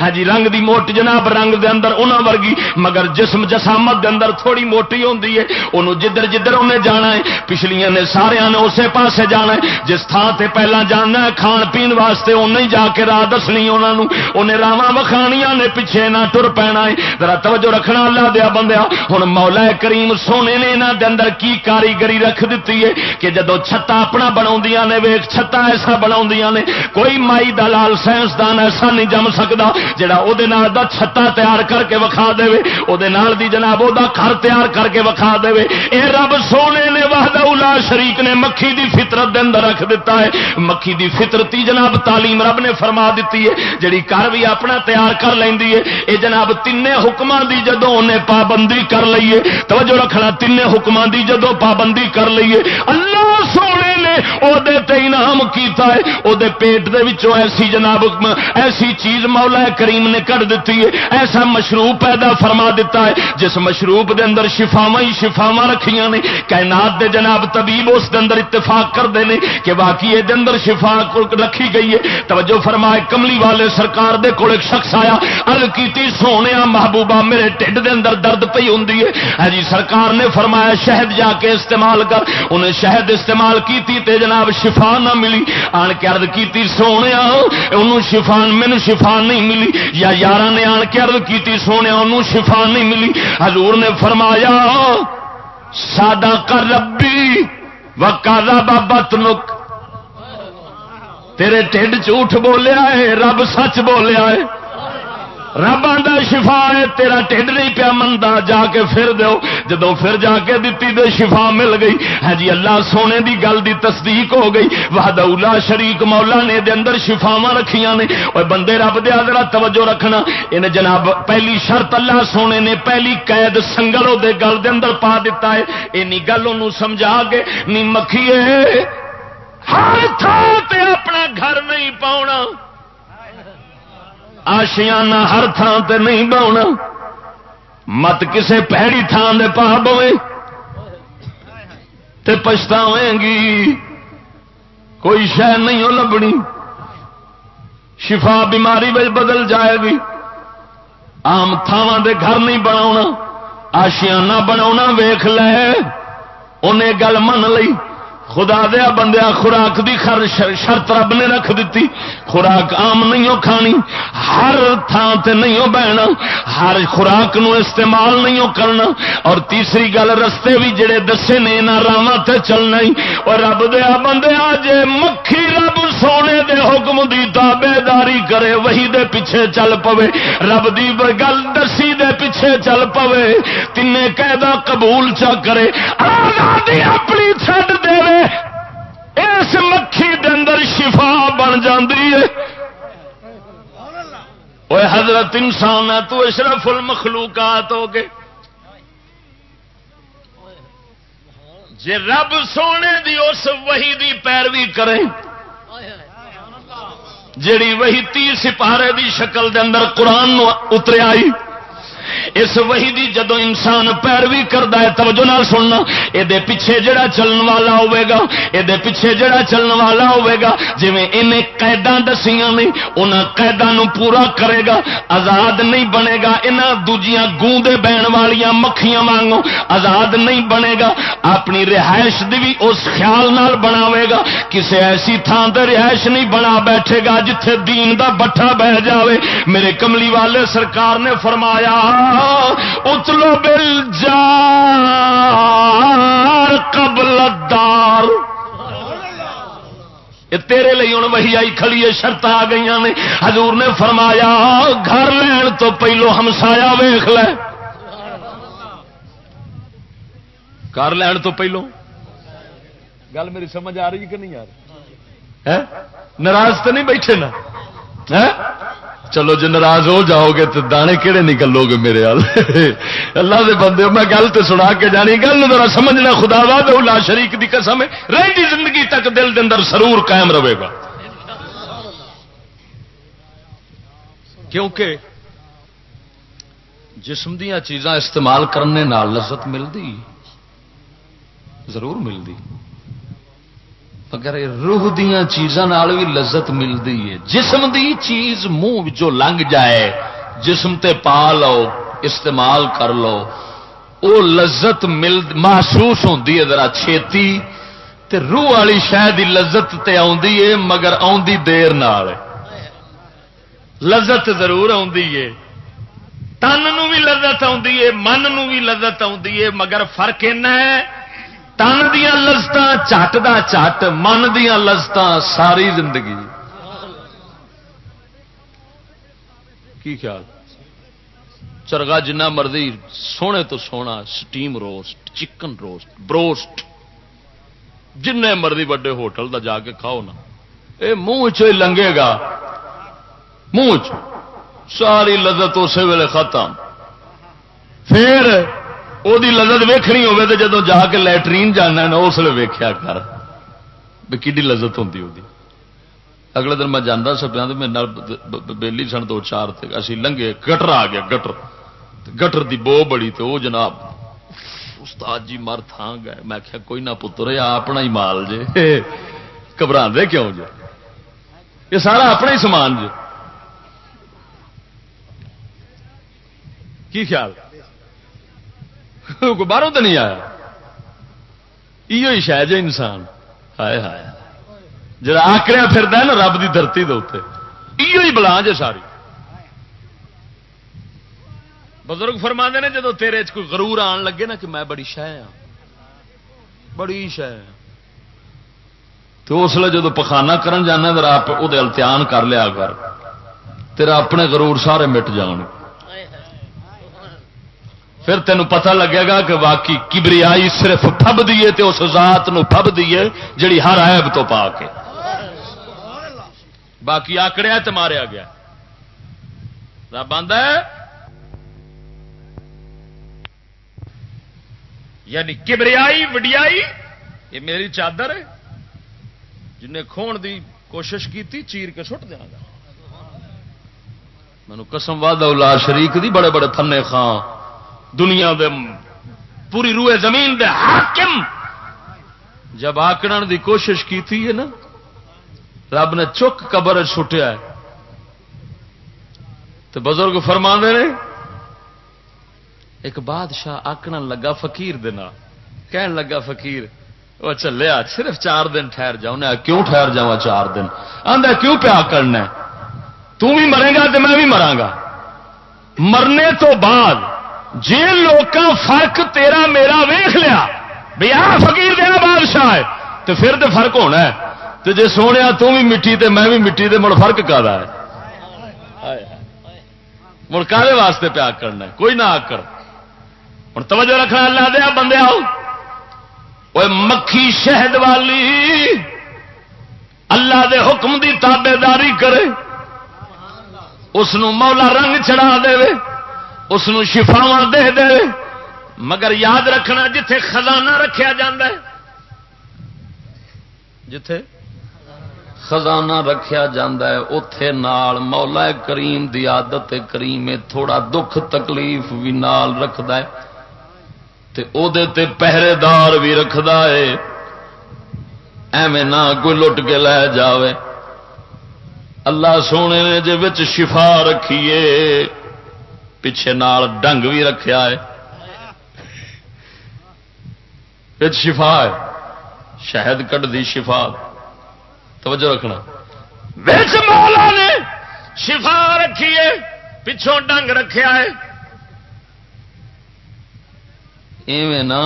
ہاں جی رنگ دی موٹ جناب، رنگ دے اندر انہوں ورگی، مگر جسم جسامت دے اندر تھوڑی موٹی ہوں انہوں جدھر جدھر انہیں جانا ہے، پچھلیاں نے سارے نے اسی پاسے جانا ہے۔ جس تھان سے پہلے جانا ہے، کھان پین واسطے انہیں جا کے راہ دسنی انہوں انہیں راواں وکھانیاں نے پیچھے نہ ٹر تر پینا ہے۔ ذرا توجہ رکھنا اللہ دیا بندیا۔ ہوں مولا کریم سونے نے یہاں کے اندر کی کاریگری رکھ دیتی ہے کہ جدو چھتا اپنا بنا نے ویخ چھتا ایسا بنا نے، کوئی مائی دلال سائنسدان ایسا نہیں جم سکتا جہا وہ چھتا تیار کر کے وکھا دے وہ جناب وہ گھر تیار کر کے وکھا دے اے رب سونے نے وحدہ الا شریک نے مکھی دی فطرت دے اندر رکھ دیتا ہے۔ مکھی دی فطرتی جناب تعلیم رب نے فرما دیتی ہے۔ جڑی گھر بھی اپنا تیار کر لینی ہے یہ جناب تین حکمان دی جدو انہیں پابندی کر لیے توجہ رکھنا تین حکمان دی جدو پابندی کر لیے اللہ سونے نے انعام کیتا ہے۔ وہ پیٹ دے وچوں ایسی جناب، ایسی چیز مولا کریم نے کر دیتی ہے۔ ایسا مشروب پیدا فرما دیتا ہے۔ جس مشروب دے اندر شفاوا ہی شفاوا رکھیاں نے، کائنات دے جناب طبیب اس دے اندر اتفاق کرتے ہیں کہ باقی یہ اندر شفا رکھی گئی ہے۔ توجہ فرمائے، کملی والے سرکار دے کول ایک شخص آیا ال کی سونے محبوبہ میرے ٹھڈ دے اندر درد پی ہوں ہاں جی سرکار نے فرمایا شہد جا کے استعمال کر۔ انہیں شہد استعمال کی تے جناب شفا نہ ملی۔ آن کے ارد کی سونے انہوں شفا مینو شفا نہیں ملی۔ یا یار نے آن کے ارد کی سونے انہوں شفا نہیں ملی۔ حضور نے فرمایا سادہ کر ربی، وکالا بابا تنک۔ تیرے ٹھڈ جھوٹ بولیا ہے، رب سچ بولیا ہے۔ رب آدھا شفا ہے، تیرا ٹھڈ نہیں پیا منتا جا کے پھر دو جدو پھر جا کے دیتی تو شفا مل گئی۔ ہے جی اللہ سونے دی گل دی تصدیق ہو گئی۔ وہد شریک مولا نے دے اندر شفاوا رکھیاں نے۔ اور بندے رب دیا ذرا توجہ رکھنا۔ ان جناب، پہلی شرط اللہ سونے نے، پہلی قید سنگل وہ گل دے اندر پا دیتا ہے۔ اینی گل انہوں سمجھا کے نی مکھیے ہر تھان اپنا گھر نہیں پاؤنا۔ آشیانہ ہر تھان تے نہیں بونا مت کسے پیڑی تھان دے پا بوے۔ تے پچھتاویں گی۔ کوئی شہ نہیں ہو لبنی۔ شفا بیماری بچ بدل جائے گی۔ آم تھاواں دے گھر نہیں بنا آشیانہ بنا ویخ لے۔ انہیں گل من لئی خدا دیا بندیا، خوراک دی شرط رب نے رکھ دیتی۔ خوراک آم نہیں ہو کھانی، ہر تھان تے نہیں ہو بہنا، ہر خوراک نو استعمال نہیں ہو کرنا۔ اور تیسری گل، رستے بھی جڑے دسے نے نہ راوا تے چلنا ہی۔ اور رب دیا بندیا، جے مکھی رب سونے دے حکم دی تابے داری کرے وہی دے پیچھے چل پوے۔ رب دی گل دسی دے پیچھے چل پوے۔ تین قیدا قبول چا کرے۔ اپنی چھڈ دے اس مکھی دے اندر شفا بن جاندی ہے۔ وہ حضرت انسان ہے، تو اشرف المخلوقات ہو گئے۔ جی رب سونے دی اس وہی دی پیروی کرے، جیڑی وہی تی سپارے دی شکل دے اندر قرآن اتر آئی اس وہی دی جدو انسان پیروی کرتا ہے، توجہ نال سننا۔ یہ پیچھے جڑا چلن والا ہوے گا یہ پیچھے جڑا چلن والا ہوے گا جی انہیں قیداں دسیاں نہیں انہاں قیداں نو پورا کرے گا۔ آزاد نہیں بنے گا انہاں دوجیاں گوندے بہن والیاں مکھیاں وانگوں۔ آزاد نہیں بنے گا اپنی رہائش دی بھی اس خیال نال بناوے گا کسے ایسی تھان تے رہائش نہیں بنا بیٹھے گا جتھے دین دا بٹھا بہ جاوے۔ میرے کملی والے سرکار نے فرمایا اتلو بل جار قبل دار تیرے لیے ہوں وہی آئی کھڑی شرط آ گئی نے۔ حضور نے فرمایا، گھر لین تو پہلو ہمسایا ویخ لے۔ گھر لین تو پہلو۔ گل میری سمجھ آ رہی کہ نہیں آ رہی؟ ناراض تو نہیں بیٹھے نا؟ چلو جی ناراض ہو جاؤ گے تو دانے کہڑے نکلو گے میرے حال اللہ دے بندے میں گل تو سنا کے جانی، گل ذرا سمجھنا خدا وا شریک دی قسم ہے۔ رہی زندگی تک دل دے اندر سرور قائم رہے گا۔ کیونکہ جسم دیا چیزاں استعمال کرنے نال لذت ملتی ضرور ملتی مگر روح دیا چیزاں بھی لذت ملتی ہے۔ جسم دی چیز منہ جو لنگ جائے، جسم تے پا لو، استعمال کر لو وہ لذت مل، محسوس ہوتی ہے ذرا چھیتی تے روح والی شاید لذت تے آدھی ہے، مگر آدھی دیر نال۔ لذت ضرور آدھی ہے۔ تن بھی لذت آدھی ہے، من بھی لذت آدھی ہے، مگر فرق ہے تن دیا لذت چٹ دا چٹ، من دیا لذت ساری زندگی۔ کی خیال؟ چرگا جنہ مرضی، سونے تو سونا، steam roast, chicken roast, broast. جن مرضی وڈے ہوٹل دا جا کے کھاؤ نا۔ اے منہ چ لنگے گا۔ منہ چ ساری لذت اسی ویلے ختم۔ پھر وہ لذت ویخنی ہوے تو جدو جا کے لٹرین جانا نا اس لیے ویخیا کر کہ لذت ہوتی وہ اگلے دن میں جانا سپیا تو میرے بہلی سن دو چار تھے اسی لنگے گٹر آ گیا گٹر گٹر دی بو بڑی تو وہ جناب استاد جی مر تھان گئے میں کیا کوئی نہ پتر اپنا ہی مال جے گھبرا دے کیوں جی یہ سارا اپنا ہی سامان جی کی خیال باہروں تو نہیں آیا؟ یہ شاید انسان۔ ہائے ہائے۔ جا آکڑیا پھر نا، رب کی دھرتی دے بلا جے ساری۔ بزرگ فرما نے، جدو تیرے کوئی غرور آن لگے نا کہ میں بڑی شہ ہاں۔ بڑی شہ ہاں۔ تو اس لیے جدو پخانا کرن جانا آپ وہ التیان کر لیا کر۔ تیرا اپنے غرور سارے مٹ جان گے پھر تین پتہ لگے گا کہ واقعی کبریائی صرف پب دیے تے اس ذات نو پب دیے جڑی ہر عیب تو پا کے باقی آکڑیا تو ماریا گیا۔ رب آدھا یعنی کبریائی، وڈیائی، یہ میری چادر ہے۔ جنہیں کھون دی کوشش کی چیر کے سٹ دیا گا۔ مینو قسم واد شریک دی، بڑے بڑے تھنے خان دنیا دے پوری روئے زمین دے حاکم۔ جب آکڑ دی کوشش کی تھی ہے نا، رب نے چک قبر چھٹیا ہے۔ تو بزرگ فرما نے ایک بادشاہ آکڑ لگا فقیر دینا کہن لگا فقیر وہ چلیا اچھا صرف چار دن ٹھہر جاؤ نے کیوں ٹھہر جا چار دن؟ آدھا کیوں پیا کرنا تھی مرے گا تو میں بھی گا۔ مرنے تو بعد جی لوگ فرق تیرا میرا ویخ لیا بھی آ فکیر دینا بادشاہ ہے تو پھر تو فرق ہونا ہے۔ تو جی سونے تو بھی مٹی تے میں بھی مٹی تے مڑ فرق کر رہا ہے۔ مڑ کالے واسطے پیا کرنا ہے، کوئی نہ آکر ہوں توجہ رکھنا اللہ دیا بندے آؤ۔ وہ مکھی شہد والی اللہ دے حکم دی تابے داری کرے، اس مولا رنگ چڑھا دے اس شفاوا دے دے، مگر یاد رکھنا جتھے خزانہ رکھیا جا جتھے خزانہ رکھیا جاندہ ہے اتے نال مولا کریم دی عادت کریم تھوڑا دکھ تکلیف بھی نال رکھدا ہے۔ تے او دے تے پہرے دار بھی رکھدا ہے۔ ایویں نہ کوئی لٹ کے لے جاوے۔ اللہ سونے نے جے وچ شفا رکھیے پیچھے نال ڈنگ بھی رکھیا ہے۔ شفا ہے۔ شہد کٹ دی شفا۔ توجہ رکھنا۔ مولا نے شفا رکھیے پچھوں ڈنگ رکھیا ہے۔ ایویں نا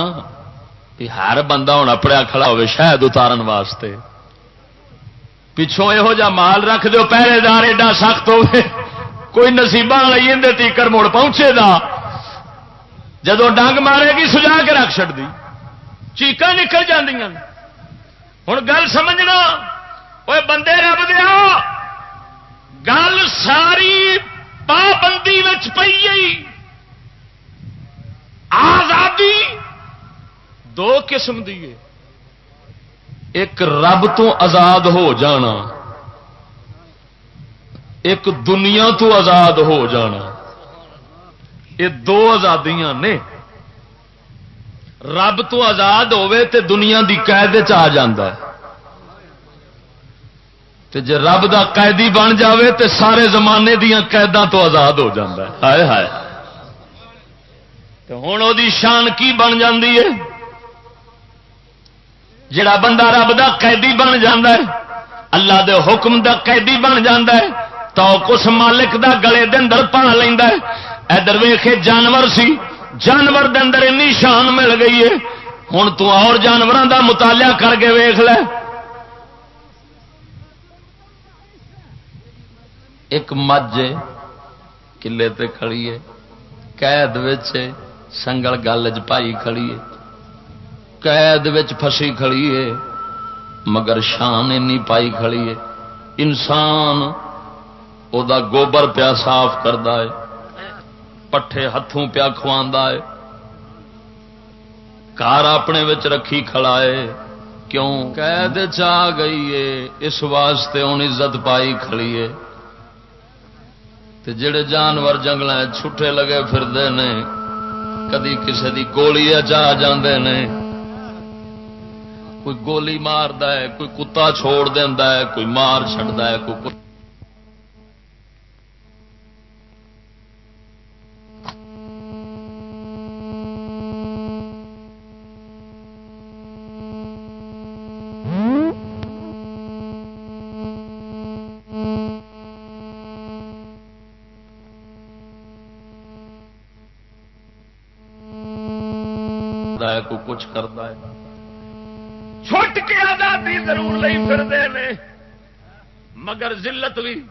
ہر بندہ ہونا پڑیا کھڑا ہوے شاید اتارن واسطے۔ پچھوں یہو جا مال رکھ دو پہرے دار ایڈا سخت ہوے کوئی نصیبہ لئی اندر تیکر موڑ پہنچے دا۔ جدو ڈنگ مارے گی، سجا کے رکھ چڑ دی چیقاں نکل جاندیاں۔ ہوں گل سمجھنا۔ وہ بندے رب دیا، گل ساری پابندی پی گئی۔ آزادی دو قسم دی ایک رب تو آزاد ہو جانا۔ ایک دنیا تو آزاد ہو جانا۔ یہ دو آزادیاں نے۔ رب تو آزاد ہوے تے دنیا دی قید آ ہے۔ تے جے رب دا قیدی بن جاوے تے سارے زمانے دیا قیداں تو آزاد ہو جاندہ ہے۔ ہائے ہائے۔ ہوں وہ شان کی بن جاندی ہے؟ جڑا بندہ رب دا قیدی بن جاندہ ہے، اللہ دے حکم دا قیدی بن جاندہ ہے۔ تو کس مالک دا گلے دے اندر پا لینا ہے؟ ادھر ویخے جانور سی۔ جانور دے اندر شان مل گئی ہے۔ ہوں تو اور جانوروں دا مطالعہ کر کے ویخ لے۔ ایک مجھ کلے تے کھڑی ہے۔ قید سنگل گل چ پائی کھڑی ہے۔ قید فسی کھڑی ہے، مگر شان اینی پائی کھڑی ہے۔ انسان او دا گوبر پیا صاف کرتا ہے، پٹھے ہاتھوں پیا کھوا ہے۔ کار اپنے وچ رکھی کھڑا ہے، کیوں؟ قید چ گئی ہے، اس واسطے ان عزت پائی کھڑی ہے۔ تے جڑے جانور جنگل چھٹے لگے پھرتے ہیں کدی کسی کی گولی چاہ جاندے نے۔ کوئی گولی مارد ہے، کوئی کتا چھوڑ دینا ہے، کوئی مار چڑتا ہے، کوئی کچھ کرتا ہے۔ چھٹ کے آزادی ضرور نہیں پھرتے مگر ذلت بھی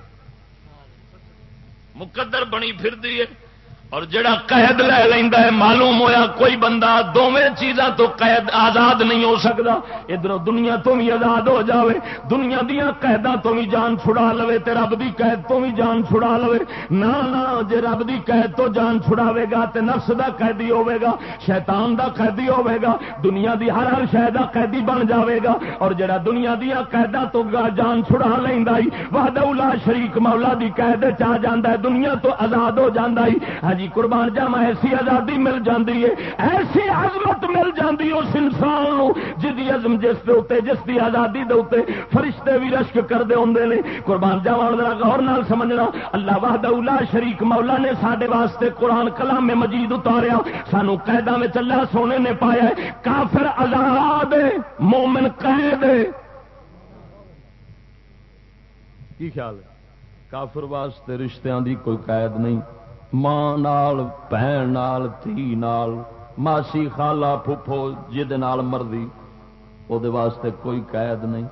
مقدر بنی پھر ہے۔ اور جڑا قید لے لینا ہے، معلوم ہویا کوئی بندہ دونوں چیزاں تو قید آزاد نہیں ہو سکتا ادھر دنیا تو بھی آزاد ہو جاوے، دنیا دیا قیداں تو بھی جان چھڑا لو تے رب دی قید تو بھی جان چھڑا لو نہ نہ، جے رب دی قید تو جان چھڑاوے گا تے نفس دا قیدی ہوے گا، شیطان دا قیدی ہوے گا، دنیا دی ہر ہر شہ دا قیدی بن جاوے گا۔ اور جڑا دنیا دیا قیداں تو جان چھڑا لینا وحدہ لا شریک مولا دی قید چاہ جاندا ہے، دنیا تو آزاد ہو جاندا ہی جی قربان جاوا ایسی آزادی مل جاتی ہے، ایسی عظمت مل جاتی اس انسان جی عزم جس دے جس کی آزادی دے فرشتے بھی رشک کرتے ہوں نے۔ قربان جاوا غور نال سمجھنا۔ اللہ واہد شریک مولا نے سڈے واسطے قرآن کلام میں مجید اتاریا۔ سانو قیدا میں اللہ سونے نے پایا کافر آزاد مومن قید کی خیال ہے؟ کافر واسطے رشتہ دی کوئی قید نہیں۔ ماں نال بہن نال تھی نال ماسی خالا پھوپھو جہد مرضی وہ واسطے کوئی قید نہیں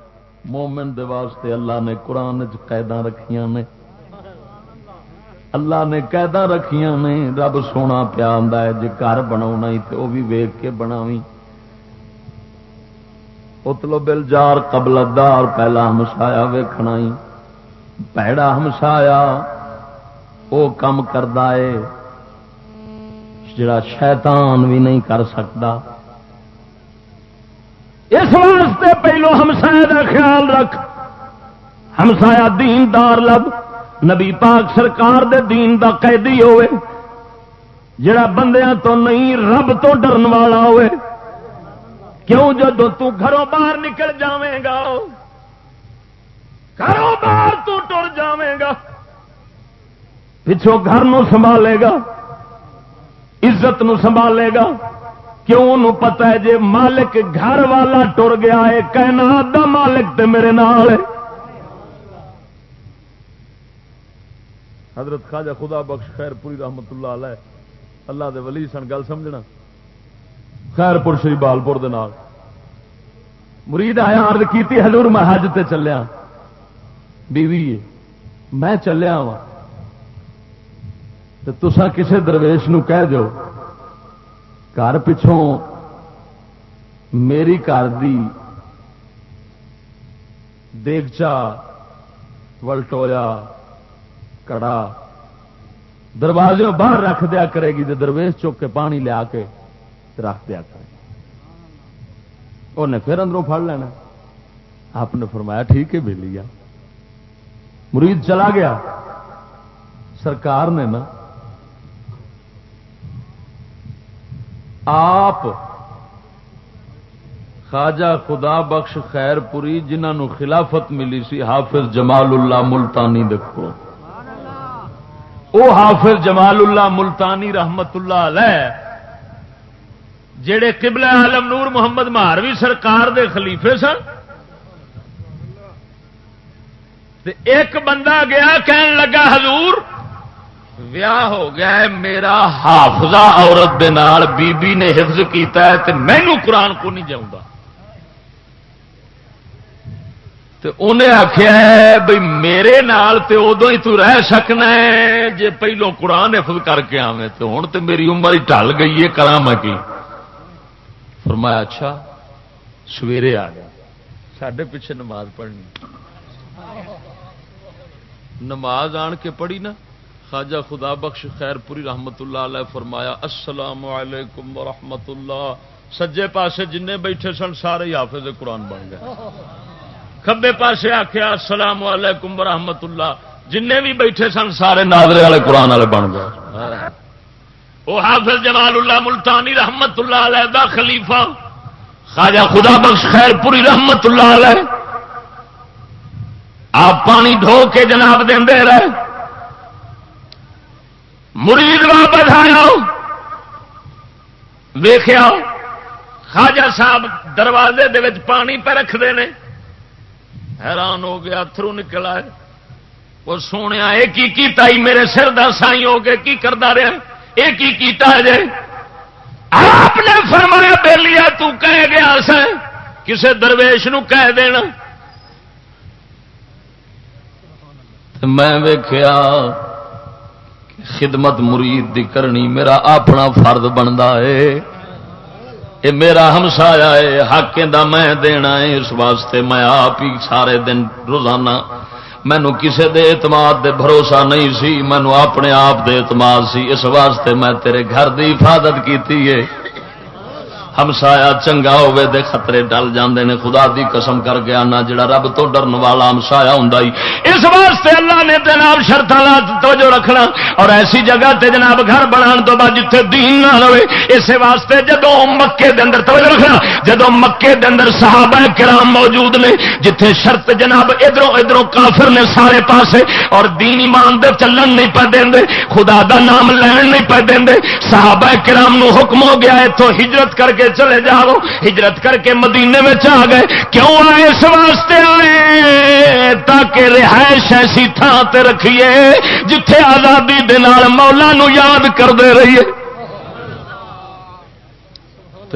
مومن دے واسطے اللہ نے قرآن قیداں رکھیاں نے اللہ نے قیداں رکھیاں نے رب سونا پیا ہے جی گھر بنا تو وہ بھی ویگ کے بناوی اتلو بل جار قبل دار پہلا ہمسایا ویکھنا ہی پیڑا ہمسایا وہ کام کرتا ہے جڑا شیطان بھی نہیں کر سکتا اس واسطے پہلو ہمسائے کا خیال رکھ۔ ہمسایا دین دار لب، نبی پاک سرکار دے دین دا قیدی ہوئے۔ جڑا بندیاں تو نہیں، رب تو ڈرن والا ہوئے۔ کیوں جدو تو گھروں باہر نکل جاویں گا؟ گھروں باہر تو ٹر جاویں گا۔ پچھوں گھر نو سنبھالے گا، عزت نو سنبھالے گا۔ کیوں پتا ہے جے مالک گھر والا ٹر گیا ہے کہنا دا مالک تے میرے نال ہے۔ حضرت خواجہ خدا بخش خیر پوری رحمت اللہ علیہ، اللہ دے ولی سن گل سمجھنا۔ خیر پور شری بالپور مرید آیا، عرض کیتی، حضور میں حج تے چلیا بیوی میں چلیا وا تو تسا کسے درویش نو کہہ دو گھر پچھوں میری گھر دی دیگچا ولٹویا کڑا دروازے باہر رکھ دیا کرے گی تو درویش چک کے پانی لیا کے رکھ دیا کرے انہیں پھر اندروں پھڑ لینا۔ آپ نے فرمایا، ٹھیک ہے بے لیا مرید چلا گیا۔ سرکار نے نا آپ خواجہ خدا بخش خیر پوری جنہوں خلافت ملی سی، حافظ جمال اللہ ملتانی دیکھو۔ وہ حافظ جمال اللہ ملتانی رحمت اللہ علیہ، جڑے قبل عالم نور محمد مہاروی سرکار دے خلیفے سن۔ تے ایک بندہ گیا کہن لگا، حضور ویاہ ہو گیا ہے، میرا حافظہ عورت دے نال بی بی نے حفظ کیتا ہے تے مینو قرآن کو نہیں جاؤں گا۔ تے انہیں آخیا ہے بھائی میرے نال تے ادو ہی تو رہ سکنا ہے، جے پہلو قرآن حفظ کر کے آویں تو ہوں تے میری عمر ہی ٹل گئی ہے کرا میں کی؟ فرمایا اچھا سویرے آ گیا۔ سڈے پیچھے نماز پڑھنی۔ نماز آن کے پڑھی نا؟ خواجہ خدا بخش خیر پوری رحمت اللہ علیہ فرمایا، السلام علیکم ورحمت اللہ۔ سجے پاسے جن بیٹھے سن، سارے ہی حافظ قرآن بن گئے۔ کبے پاسے آخیا السلام علیکم ورحمت اللہ۔ جن بھی بیٹھے سن، سارے نادرے والے قرآن والے بن گئے۔ وہ حافظ جمال اللہ ملتانی رحمت اللہ علیہ دا خلیفہ۔ خواجہ خدا بخش خیر پوری رحمت اللہ علیہ۔ آپ پانی ڈھو کے جناب دے رہے۔ مرید واپس آیا ویخیا خواجہ صاحب دروازے دے وچ پانی پہ رکھتے ہیں حیران ہو گیا تھرو نکل آئے وہ سونے یہ کی کیتا ہی میرے سر دا سائی ہو گئے، کی کرتا رہا یہ کی کیتا ہے جے؟ آپ نے فرمایا بے لیا تو کہہ گیا سا، کسے درویش نو کہہ دینا۔ میں ویخیا خدمت مرید دی کرنی، میرا اپنا فرد بنتا ہے۔ یہ میرا ہمسایا ہے، حق دا میں دینا ہے، اس واسطے میں آپ ہی سارے دن روزانہ مینو کسے دے اعتماد دے بھروسہ نہیں سی مینو اپنے آپ دے اعتماد سی، اس واسطے میں تیرے گھر دی حفاظت کیتی ہے۔ ہمسایا چنگا ہوے دے خطرے ڈل جاندے نے، خدا دی قسم کر کے آنا جڑا رب تو ڈرن والا ہمسایا ہوں اس واسطے اللہ نے جناب شرط توجہ رکھنا۔ اور ایسی جگہ تے جناب گھر بنا تو بعد جتھے دین نہ رہے اس واسطے جدو مکے دے اندر توجہ رکھنا۔ جدو مکے دے اندر صحابہ کرام موجود نے، جتھے شرط جناب ادھروں ادھروں کافر نے سارے پاسے، اور دین ایمان دے چلن نہیں پہ دیں خدا دا نام لین نہیں پہ دیں صحابہ کرام نو حکم ہو گیا ہے تو ہجرت کر کے چلے جاؤ۔ ہجرت کر کے مدینے میں آ گئے۔ کیوں آئے اس واسطے آئے؟ تاکہ رہائش ایسی تھان تے رکھیے جتھے آزادی مولا نو یاد کرتے رہیے۔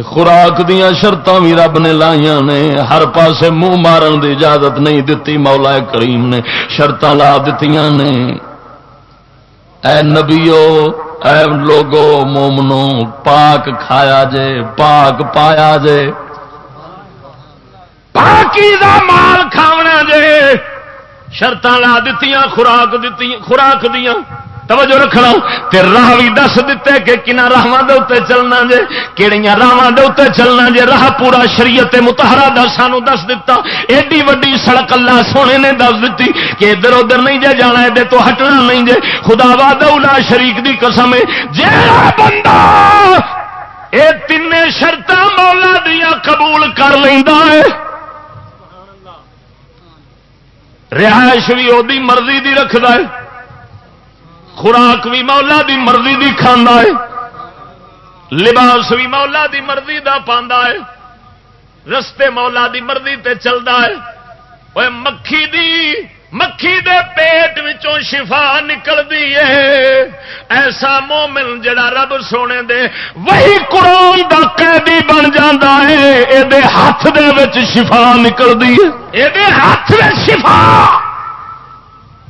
خوراک دیا شرط بھی رب نے لائیا نے۔ ہر پاسے منہ مارن دی اجازت نہیں دتی مولا کریم نے شرط لا دیتی نے۔ اے نبیو اے لوگو مومنو، پاک کھایا جے، پاک پایا جے۔ پاکی دا مال کھاونا جے۔ شرط لا دیتی خوراک دیتی خوراک دیا۔ توجہ رکھنا تے راہ بھی دس دیتے کہ کنا راہواں دے اوتے چلنا جے، کیڑیاں راہواں دے اوتے چلنا جے، راہ پورا شریعت متحرہ دا سانو دس دتا۔ ایڈی وڈی سڑک اللہ سونے نے دس دتی کہ ادھر ادھر نہیں جے، جانا ادھر تو ہٹنا نہیں جے۔ خدا وا دولا شریک دی قسم ہے۔ جیڑا بندہ اے تین شرط مولا دیا قبول کر لینا ہے۔ رہائش بھی وہی مرضی دی رکھتا ہے۔ خوراک بھی مولا دی مرضی دی کھانا ہے، لباس بھی مولا دی مرضی دا پاندا ہے، رستے مولا دی مرضی تے چلتا ہے۔ وہ مکھی دی، مکھی دے پیٹ وچوں شفا نکلتی ہے۔ ایسا مومن جڑا رب سونے دے وہی قرآن دا قیدی بن جاتا ہے یہ ہاتھ دے وچ شفا نکلتی ہے۔ یہ ہاتھ میں شفا!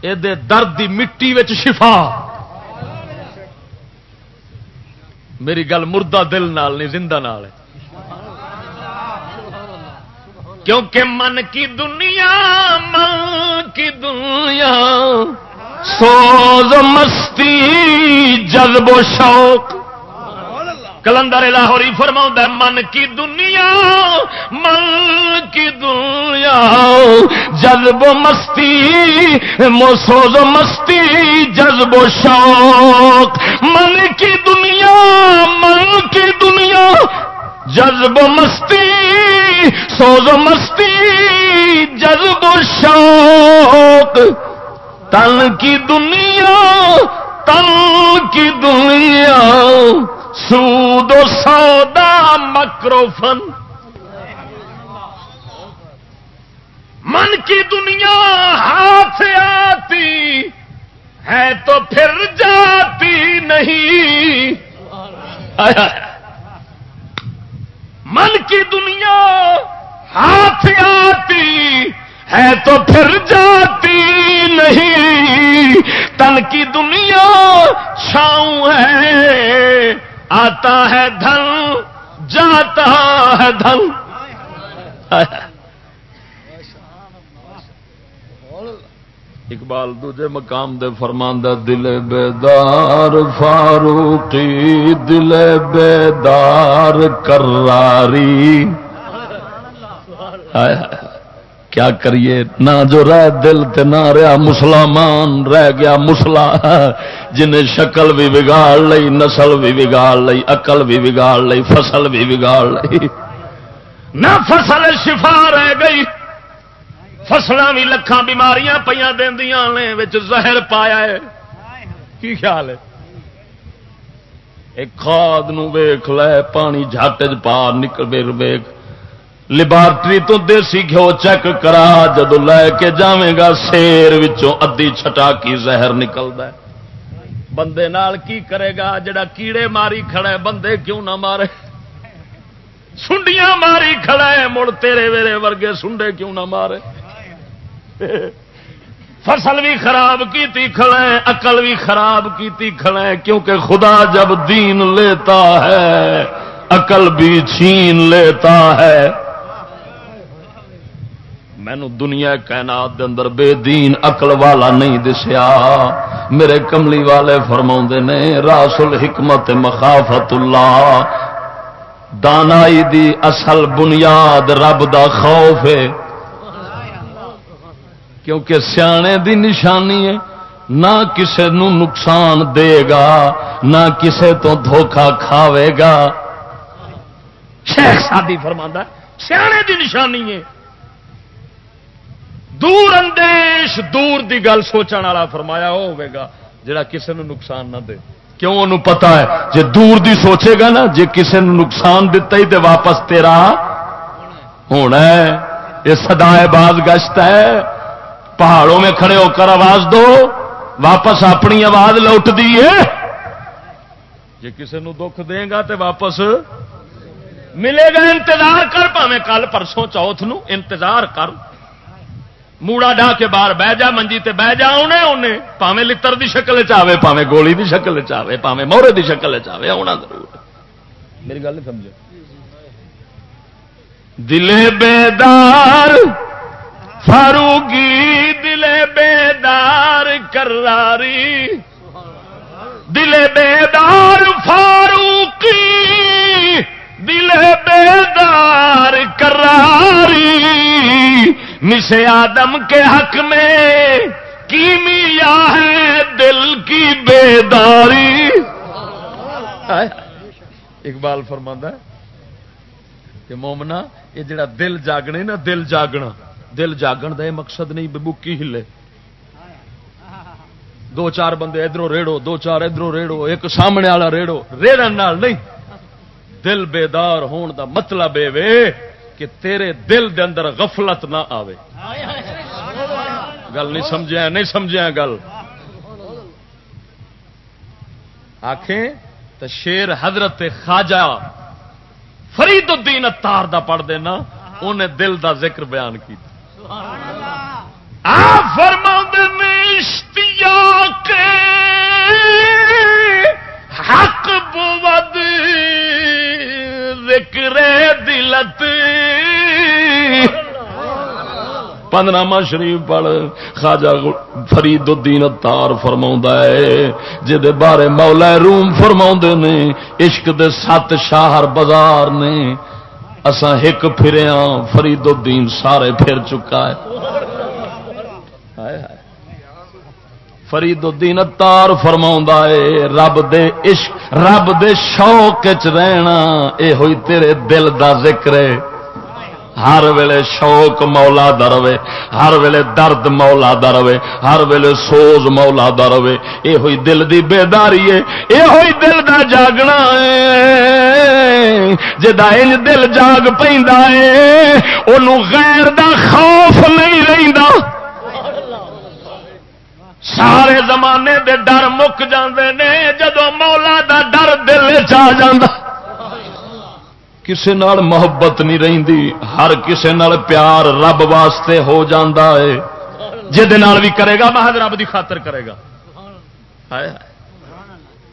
یہ درد دی مٹی وچ شفا۔ میری گل مردہ دل نال نہیں، زندہ نال ہے۔ کیونکہ من کی دنیا، من کی دنیا۔ سوز مستی، جذب و شوق۔ کلندر لاہوری فرما من کی دنیا، من کی دنیا۔ جذب و مستی سوز و مستی، جذب و شوق۔ من کی دنیا، من کی دنیا۔ جذب و مستی، سوز و مستی، جذب و شوق۔ تن کی دنیا، تن کی دنیا۔ سود و سودا مکروفن۔ من کی دنیا ہاتھ آتی ہے تو پھر جاتی نہیں۔ من کی دنیا ہاتھ آتی ہے تو پھر جاتی نہیں۔ تن کی دنیا چھاؤں ہے آتا ہے دھن، جاتا ہے دھن۔ اقبال دوجے مقام دے فرماندہ دل بیدار فاروقی دل بیدار کراری۔ آیا۔ کیا کریے؟ نہ جو رہ دل تے نہ رہا مسلمان، رہ گیا مسلا. جنہیں شکل بھی بگاڑ لئی، نسل بھی بگاڑ لئی، عقل بھی بگاڑ لئی، فصل بھی بگاڑ لئی. نہ فصل شفا رہ گئی. فصل بھی لکھان بیماریاں پہ دیا زہر پایا ہے. کی خیال ہے؟ ایک کھاد ویخ لے، پانی جھٹ چ پا نکل ویخ لبارٹری تو دیسی گھو چیک کرا، جدو لے کے جاویں گا، سیر وچوں ادی چھٹا کی زہر نکلتا ہے۔ بندے نال کی کرے گا؟ جڑا کیڑے ماری کھڑا ہے، بندے کیوں نہ مارے؟ سنڈیاں ماری کھڑا ہے، مڑ تیرے ویرے ورگے سنڈے کیوں نہ مارے؟ فصل بھی خراب کی کھڑے اقل بھی خراب کی کھڑے کیونکہ خدا جب دین لیتا ہے اقل بھی چھین لیتا ہے۔ مینو دنیا کائنات دے اندر بے دین اقل والا نہیں دسیا۔ میرے کملی والے فرما نے راس الحکمت مخافت اللہ۔ دانائی دی اصل بنیاد رب دا خوف ہے۔ کیونکہ سیانے دی نشانی ہے، نہ کسے نو نقصان دے گا، نہ کسے تو دھوکا کھاوے گا۔ شیخ سادی فرما سیانے دی نشانی ہے۔ دور اندیش، دور دی گل سوچن والا فرمایا وہ ہوگا جڑا کسے نو نقصان نہ دے۔ کیوں انہوں پتا ہے؟ جے دور دی سوچے گا نا، جے کسے نو نقصان دتا ہی تے واپس تیرا ہونا ہے۔ یہ سدائے باز گشت ہے۔ پہاڑوں میں کھڑے ہو کر آواز دو۔ واپس اپنی آواز لوٹ دیے جی کسی نو دکھ دے گا تو واپس ملے گا۔ انتظار کر پاوے کل پرسوں چوتھ نو انتظار کر۔ موڑا ڈا کے باہر بہ جا منجی تے بہ جا انہیں انہیں پاوے لتر دی شکل چاہے پاوے گولی دی شکل چاہے پاوے مورے دی شکل چاہے آنا ضرور۔ میری گل نہیں سمجھو۔ دلے بیدار فاروقی دل بیدار کراری۔ دل بیدار فاروقی دل بیدار کراری۔ مسے آدم کے حق میں کیمیا ہے دل کی بیداری؟ اقبال فرماندہ ہے کہ مومنا یہ جڑا دل جاگنے نا، دل جاگنا۔ دل جاگن کا یہ مقصد نہیں بکی ہلے۔ دو چار بندے ادھر ریڑو، دو چار ادھر ریڑو، ایک سامنے والا ریڑو، ریڑن نہیں۔ دل بیدار ہون دا مطلب یہ کہ تیرے دل دے اندر غفلت نہ آوے۔ گل نہیں سمجھا نہیں سمجھا گل۔ آخیں تو شیر حضرت خواجہ فرید الدین اتار دا پڑھ دینا انہیں دل دا ذکر بیان کیا فرما کے حق بود ذکر دلت۔ پندرامہ شریف پڑھ خواجہ فرید الدین تار فرما ہے جہد بارے مولا روم فرما نے، عشق دے سات شاہر بازار نے۔ اساں ایک پھریا ہاں، فرید الدین سارے پھر چکا ہے۔ فرید الدین تار فرما ہے، رب دے عشق، رب دے شوق چ رہنا اے ہوئی تیرے دل دا ذکر ہے۔ ہر ویلے شوق مولا رہے، ہر ویلے درد مولا رہے، ہر ویلے سوز مولا رہے۔ یہ ہوئی دل دی بیداری ہے یہ ہوئی دل دا جاگنا ہے۔ جا دل جاگ پہ غیر دا خوف نہیں رہتا سارے زمانے دے ڈر مک جاندے نے جدو مولا دا ڈر دل چ کسی نال محبت نہیں رہی ہر کسی نال پیار رب واسطے ہو جاندہ ہے جہد بھی کرے گا محض رب دی خاطر کرے گا۔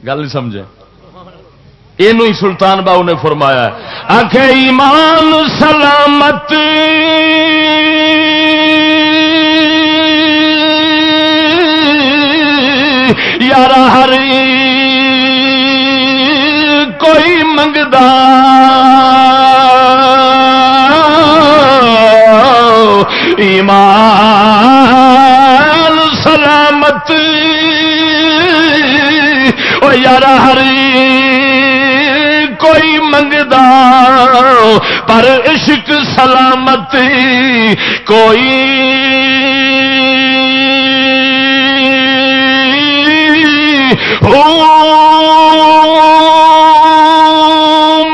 گل نہیں سمجھے۔ یہ سلطان باؤ نے فرمایا آخ ایمان سلامت۔ یار ہری کوئی منگتا ایمان سلامت او یار ہری کوئی منگدا پر عشق سلامت کوئی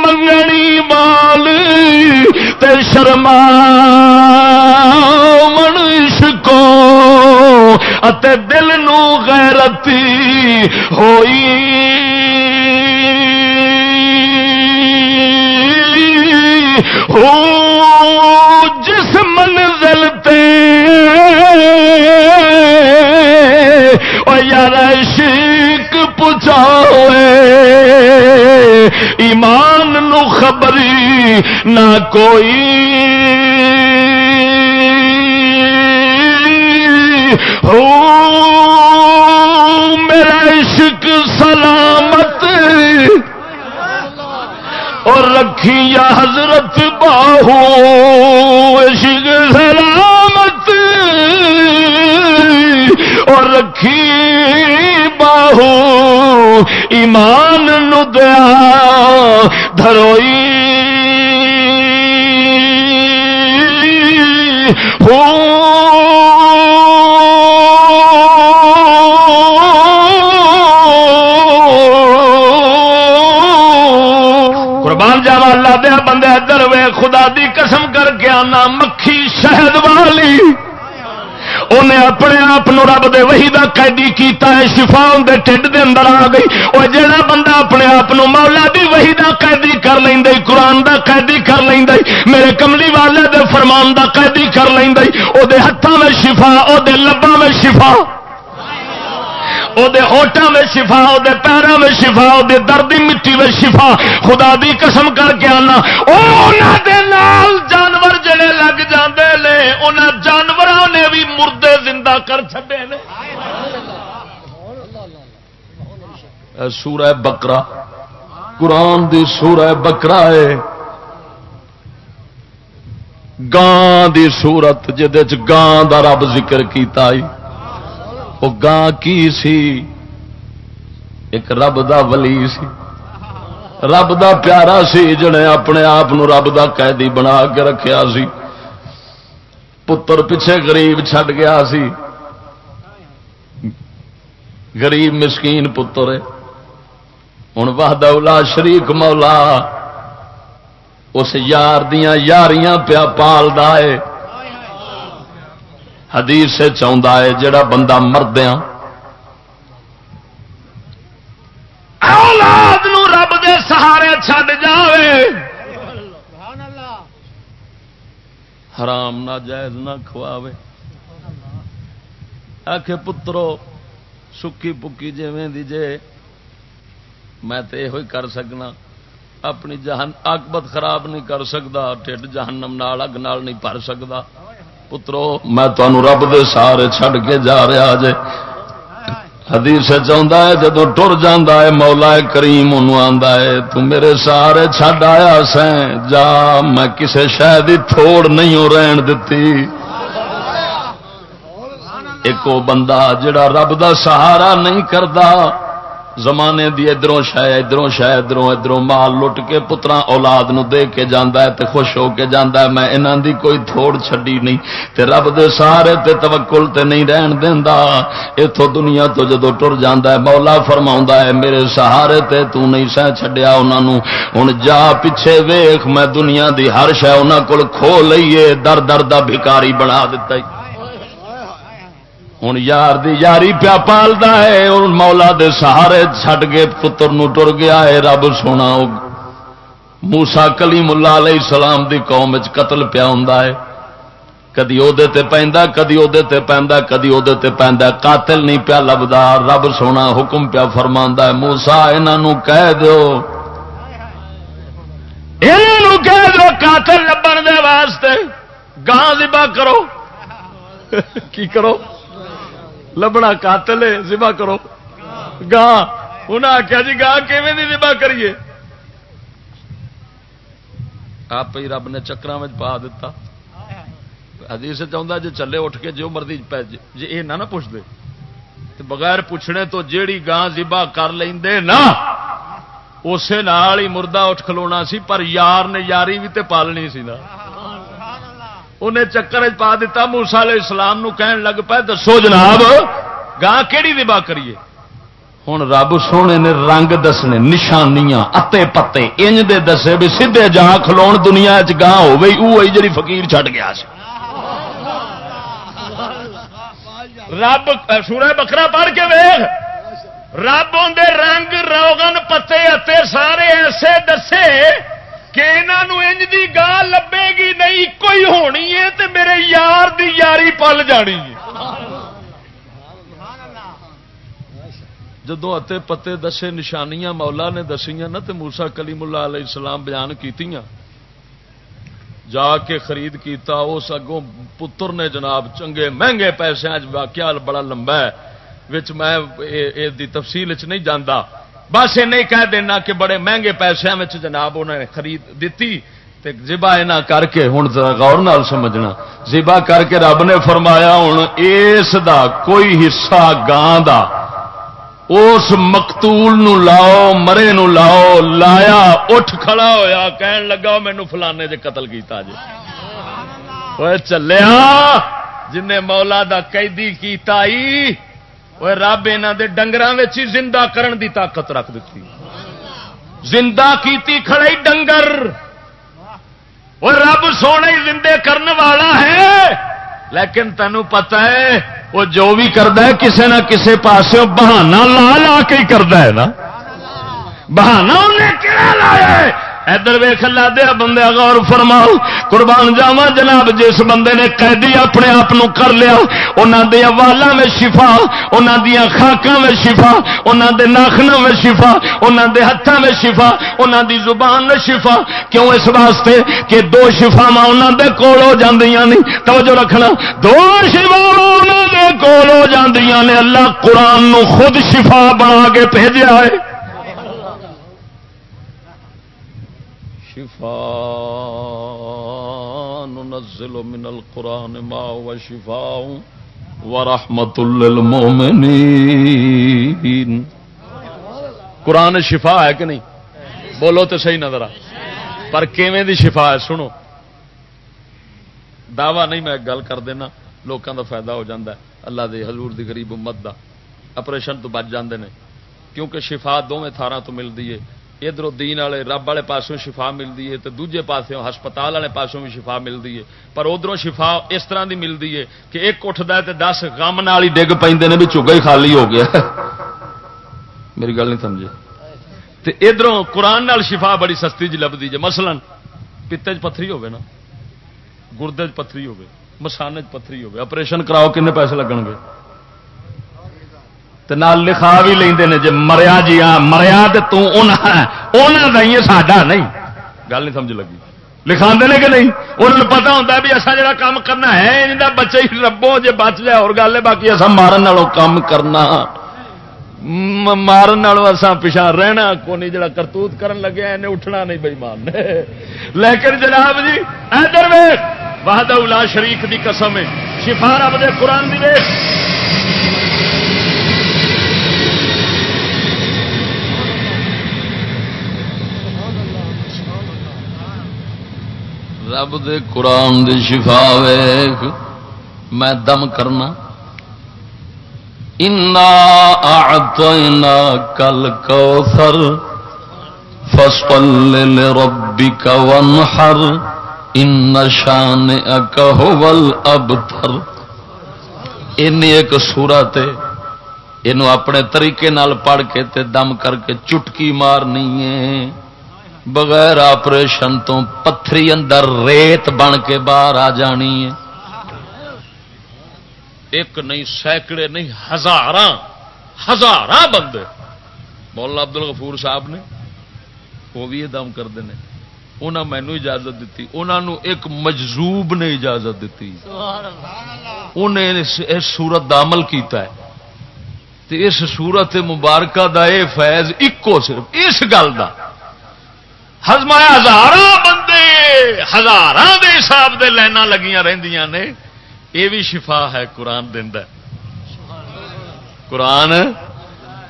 منگنی بال تے شرما منش اتے دل نو غیرتی ہوئی۔ ہو جس منزل تے یار شیک پچاؤ ایمان نو خبری نہ کوئی۔ ہو میرا عشق سلامت اور رکھی یا حضرت باہو، عشق سلامت، اور رکھی باہو، ایمان نو دیا دھروئی۔ قربان بندے دروے خدا دی قسم کر کے آنا مکھی شہد والی۔ انہیں اپنے آپ رب دے وہی دا قیدی کیتا ہے شفا اندر ٹھڈ دے اندر آ گئی۔ اور جڑا بندہ اپنے آپ مولا دی وہی دا قیدی کر لیں قرآن دا قیدی کر لیں میرے کملی والے دے فرمان دا قیدی کر لیں او دے ہاتھوں میں شفا، او دے میں شفا۔ ہوٹا میں شفا دے پیروں میں شفا دے دردی مٹی میں شفا۔ خدا دی قسم کر کے آنا۔ نال جانور جڑے لگ جاندے لے ان جانوروں نے بھی مردے زندہ کر چڈے اے سورہ بکرا قرآن دی سورہ بکرا ہے۔ گان دی سورت جہد گان دا رب ذکر کیتا ہی وہ گان کی سی؟ ایک رب دا ولی سی۔ رب دا پیارا سی جنے اپنے آپ رب دا قیدی بنا کے رکھیا سی۔ پتر پیچھے غریب چھڈ گیا سی۔ غریب مسکین پتر ہوں وحدہ الا شریک مولا۔ اس یار دیا یاریاں پیا پالدا ہے۔ حدیث چاہتا ہے جڑا بندہ مردیا اولاد نو رب دے سہارے چھڈ جاوے۔ حرام نہ، جائز نہ کھواوے۔ آخ پترو، سکی پکی جی دی جے۔ میں تو یہ کر سکنا۔ اپنی جہن آکبت خراب نہیں کر سکتا ٹھڈ جہنم نال، اگ نال نہیں بھر سکتا پترو، میں تمہوں رب دے سارے چھڈ کے جا رہا جے۔ حدیث چاہتا ہے جدو ٹر جانا ہے، مولا کریم ان ہے، تو میرے سارے چھڈ آیا سیں جا، میں کسے شاید ہی تھوڑ نہیں ہو رہن دیتی ایک بندہ جڑا رب دا سہارا نہیں کرتا زمانے دی ادھروں شہ ادھروں شہ، ادھروں ادھروں مال لٹ کے پترا اولاد نو دے کے جانا ہے تے خوش ہو کے جانا ہے، میں انہاں دی کوئی تھوڑ چھڈی نہیں۔ تے رب دے سارے تے توکل تے نہیں رہن دیندا۔ ایتھوں دنیا تو جدو ٹر جانا ہے، مولا فرماوندا ہے، میرے سہارے تے تو نہیں سہ چھڈیا انہاں نو۔ ہن جا پیچھے ویکھ، میں دنیا دی ہر شے انہاں کول کھو لئیے، در در دا بھکاری بنا دتا ہی ہوں یار دی یاری پیا پالتا ہے مولا دے سہارے چھڈ کے پتر نو ٹر گیا ہے۔ رب سونا موسا کلی ملا علیہ السلام دی قوم قتل پیا ہوں کدی وہ پہنتا کدی وہ پہنتا کدی وہ پہنتا قاتل نہیں پیا لبدا، رب سونا حکم پیا فرما ہے۔ موسا یہاں کہہ دو کہہ دو قاتل لبن دے واسطے۔ گاں دبا کرو۔ کی کرو؟ لبنا قاتل ہے زبا کرو۔ گاں۔ انہیں آخیا جی گاہ کیون زبا کریے؟ آپ ہی رب نے چکر پا دیتا حدیث چاہتا جی چلے اٹھ کے جو مرضی پہ جی یہ نہ پوچھ دے تو بغیر پوچھنے تو جیڑی گاں زبا کر لیں نا، اسے نال ہی مردہ اٹھ کھلونا سی، پر یار نے یاری بھی تے پالنی سی نا۔ انہیں چکر پا دیتا موسا علیہ السلام نو کہن لگ پہ دسو جناب گاہ کہڑی دبا کریے؟ ہوں رب سونے نے رنگ دسنے، نشانیاں، اتے پتے، انج دے دسے بھی سیدے جہاں کھلو دنیا چاہ ہو گئی وہ جی فقیر چھٹ گیا سی۔ رب، سورہ بکرا پڑھ کے ویخ رب اندر رنگ روگن پتے اتے سارے ایسے دسے کہ یہاں انج دی گال لبے گی نہیں کوئی ہونی ہے تے میرے یار دی یاری پل جانی ہے۔ جدو اتے پتے دسے نشانیاں مولا نے دسیاں نا تے موسا کلیم اللہ علیہ السلام بیان کیتیاں۔ جا کے خرید کیتا اس اگوں پتر نے جناب چنگے مہنگے پیسے واقعہ بڑا لمبا ہے وچ میں اے, اے دی تفصیل چ نہیں جانتا بس یہ نہیں کہہ دینا کہ بڑے مہنگے پیسے میں جناب انہوں نے خرید دیتی زبا یہ کر کے ہوں غور نال سمجھنا۔ زبا کر کے رب نے فرمایا ہوں اس دا کوئی حصہ گان دا۔ اس مقتول نو لاؤ، مرے نو لاؤ، لایا، اٹھ کھڑا ہویا، کہن لگا مینو فلانے جے قتل کیتا جی چلیا جن مولا دا قیدی کیتا ہی رب یہاں کے ڈنگر ہی زندہ کرن دی طاقت رکھ دیتی زندہ کیتی کھڑے ڈنگر وہ رب سونے زندے کرن والا ہے لیکن تینوں پتا ہے وہ جو بھی کرتا ہے کسی نہ کسی پاس بہانا لا لا کے ہی کرتا ہے نا بہانا انہیں کہڑا لایا ادھر ویخ لا دیا بندے غور فرماؤ۔ قربان جاوا جناب، جس بندے نے قیدی اپنے آپ کر لیا انہوں دیا والا میں شفا انہوں دیا خاکا میں شفا انہوں دے ناخنا میں شفا انہوں دے ہاتھوں میں شفا انہوں دی زبان میں شفا۔ کیوں اس واسطے کہ دو شفا انہوں دے کول ہو جاندیاں توجہ رکھنا۔ دو شفا انہوں دے کول ہو دیا نے اللہ قرآن نو خود شفا بنا کے بھیجا ہے۔ شفا ننزل من القرآن ما هو شفاء ورحمت للمؤمنین قرآن شفا ہے کہ نہیں؟ بولو تو صحیح نظر آ پر کیویں دی شفا ہے؟ سنو۔ دعوی نہیں میں گل کر دینا لوگوں دا فائدہ ہو جاتا ہے۔ اللہ دے حضور دی غریب امت دا۔ اپریشن تو بچ جاندے نے۔ کیونکہ شفا دونوں تھارا تو ملتی ہے۔ ادھر دین والے، رب والے پاسوں شفا ملتی ہے تو دوجے پاسوں ہسپتال والے پاسوں بھی شفا ملتی ہے۔ پر ادھر شفا اس طرح دی ملتی ہے کہ ایک اٹھتا ہے تو دس غم نال ہی ڈگ پہ بھی چوگا ہی خالی ہو گیا۔ میری گل نہیں سمجھے۔ تے ادھر قرآن نال شفا بڑی سستی جی لبھی جی۔ مثلا پیتے چ پتھری ہوگی نا، گردے چ پتھری ہوگی مسانے چ پتھری ہوگی آپریشن کراؤ کنے پیسے لگن گے تے نال لکھا بھی لیں جی مریا جی ہاں مریا تے تو انہاں دا ہی ساڈا، نہیں۔ گل نہیں سمجھ لگی۔ لکھا نے کہ نہیں؟ انہوں نے پتا ہوتا بھی اصا جا کام کرنا ہے ان انہیں بچے ہی ربو جی بچ جائے اور گل ہے، باقی اصا مارن والوں کام کرنا۔ مارن اسا پچھا رہنا کو نہیں، جڑا کرتوت کرن لگے انہیں اٹھنا نہیں بئی مان لیکن جناب جی ادھر ویخ وحد الا شریف دی قسم ہے۔ شفا رب دے قرآن دی ویخ رب دے قرآن دی شفا ویخ میں دم کرنا۔ انا کل کوثر فصل لربك وانحر ان شانئك هو الابتر ان ایک سورت یہ اپنے طریقے نال پڑھ کے تے دم کر کے چٹکی مارنی ہے۔ بغیر آپریشن تو پتھری اندر ریت بن کے باہر آ جانی ہے۔ ایک نہیں، سینکڑے نہیں ہزار ہزار بندے۔ مولانا عبد الغفور صاحب نے، وہ بھی یہ دم کرتے ہیں انہیں مینو اجازت دیتی انہوں ایک مجزوب نے اجازت دیتی انہیں اس سورت کا عمل کیتا ہے۔ اس سورت مبارکہ دا اے فیض ایکو صرف، اس گل کا ہزمایا ہزار بندے ہزار دے حساب دے لائن لگیاں رہندیاں نے۔ یہ بھی شفا ہے، قرآن دینا قرآن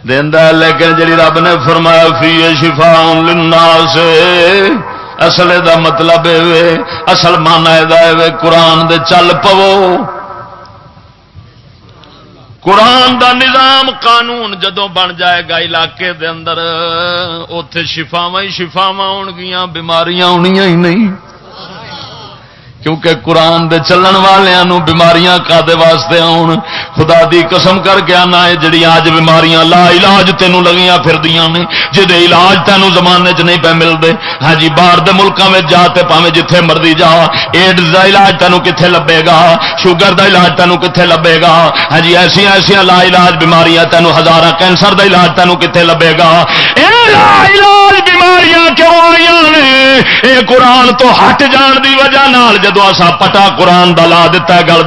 دینا لیکن جی رب نے فرمایا، فی شفا للناس۔ اصل دا مطلب اصل مانا قرآن دے چل پو قرآن دا نظام قانون جدو بن جائے گا علاقے دے اندر اتے شفاوا ہی شفاوا ہو گیا بیماریاں ہونیاں ہی نہیں۔ کیونکہ قرآن دے چلن والوں بیماریاں کا واسطے آن۔ خدا دی قسم کر کے آنا ہے، جڑی آج بیماریاں لا علاج تینوں لگیاں پھر دیا نے جہے علاج تینوں زمانے چ نہیں پہ ملتے ہاں جی باہر دے ملکوں میں جا تے پاوے جتھے مرضی جا۔ ایڈز دا علاج تینوں کتنے لبے گا؟ شوگر دا علاج تینوں کتنے لبے گا؟ ہاں جی ایسا ایسا لا علاج بیماریاں تینوں ہزار کینسر دا علاج تینوں کتنے لبے گا؟ لا علاج بیماریاں کیوں آئی نے؟ یہ قرآن تو ہٹ جان دی وجہ نال جدو اصا پٹا قرآن دا لا دتا گل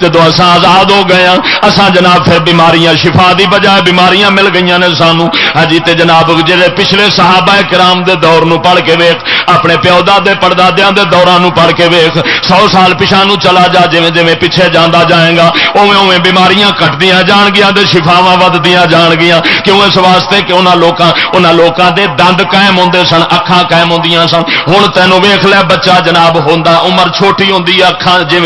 جدو اصا آزاد ہو گئے ہاں، اصا جناب پھر بیماریاں شفا دی بجائے بیماریاں مل گئی نے سانو۔ ہجی تے جناب جی پچھلے صحابہ کرام دے دور نو پڑھ کے ویخ اپنے پیو دے پڑدادیا دے دوران پڑھ کے ویخ سو سال پچھا نو چلا جا جی جی پیچھے جانا جائے گا اوے اوے بیماریاں کٹدیا جان گیا شفاوا ودیا جان گیا کیوں اس واسطے کہ انہوں لوکاں انہوں لوکاں دے دند قائم ہوندے سن، اکھاں قائم ہوندیاں سن۔ ہن تینوں ویکھ لے، بچہ جناب ہوندا، عمر چھوٹی ہوں اکھان جی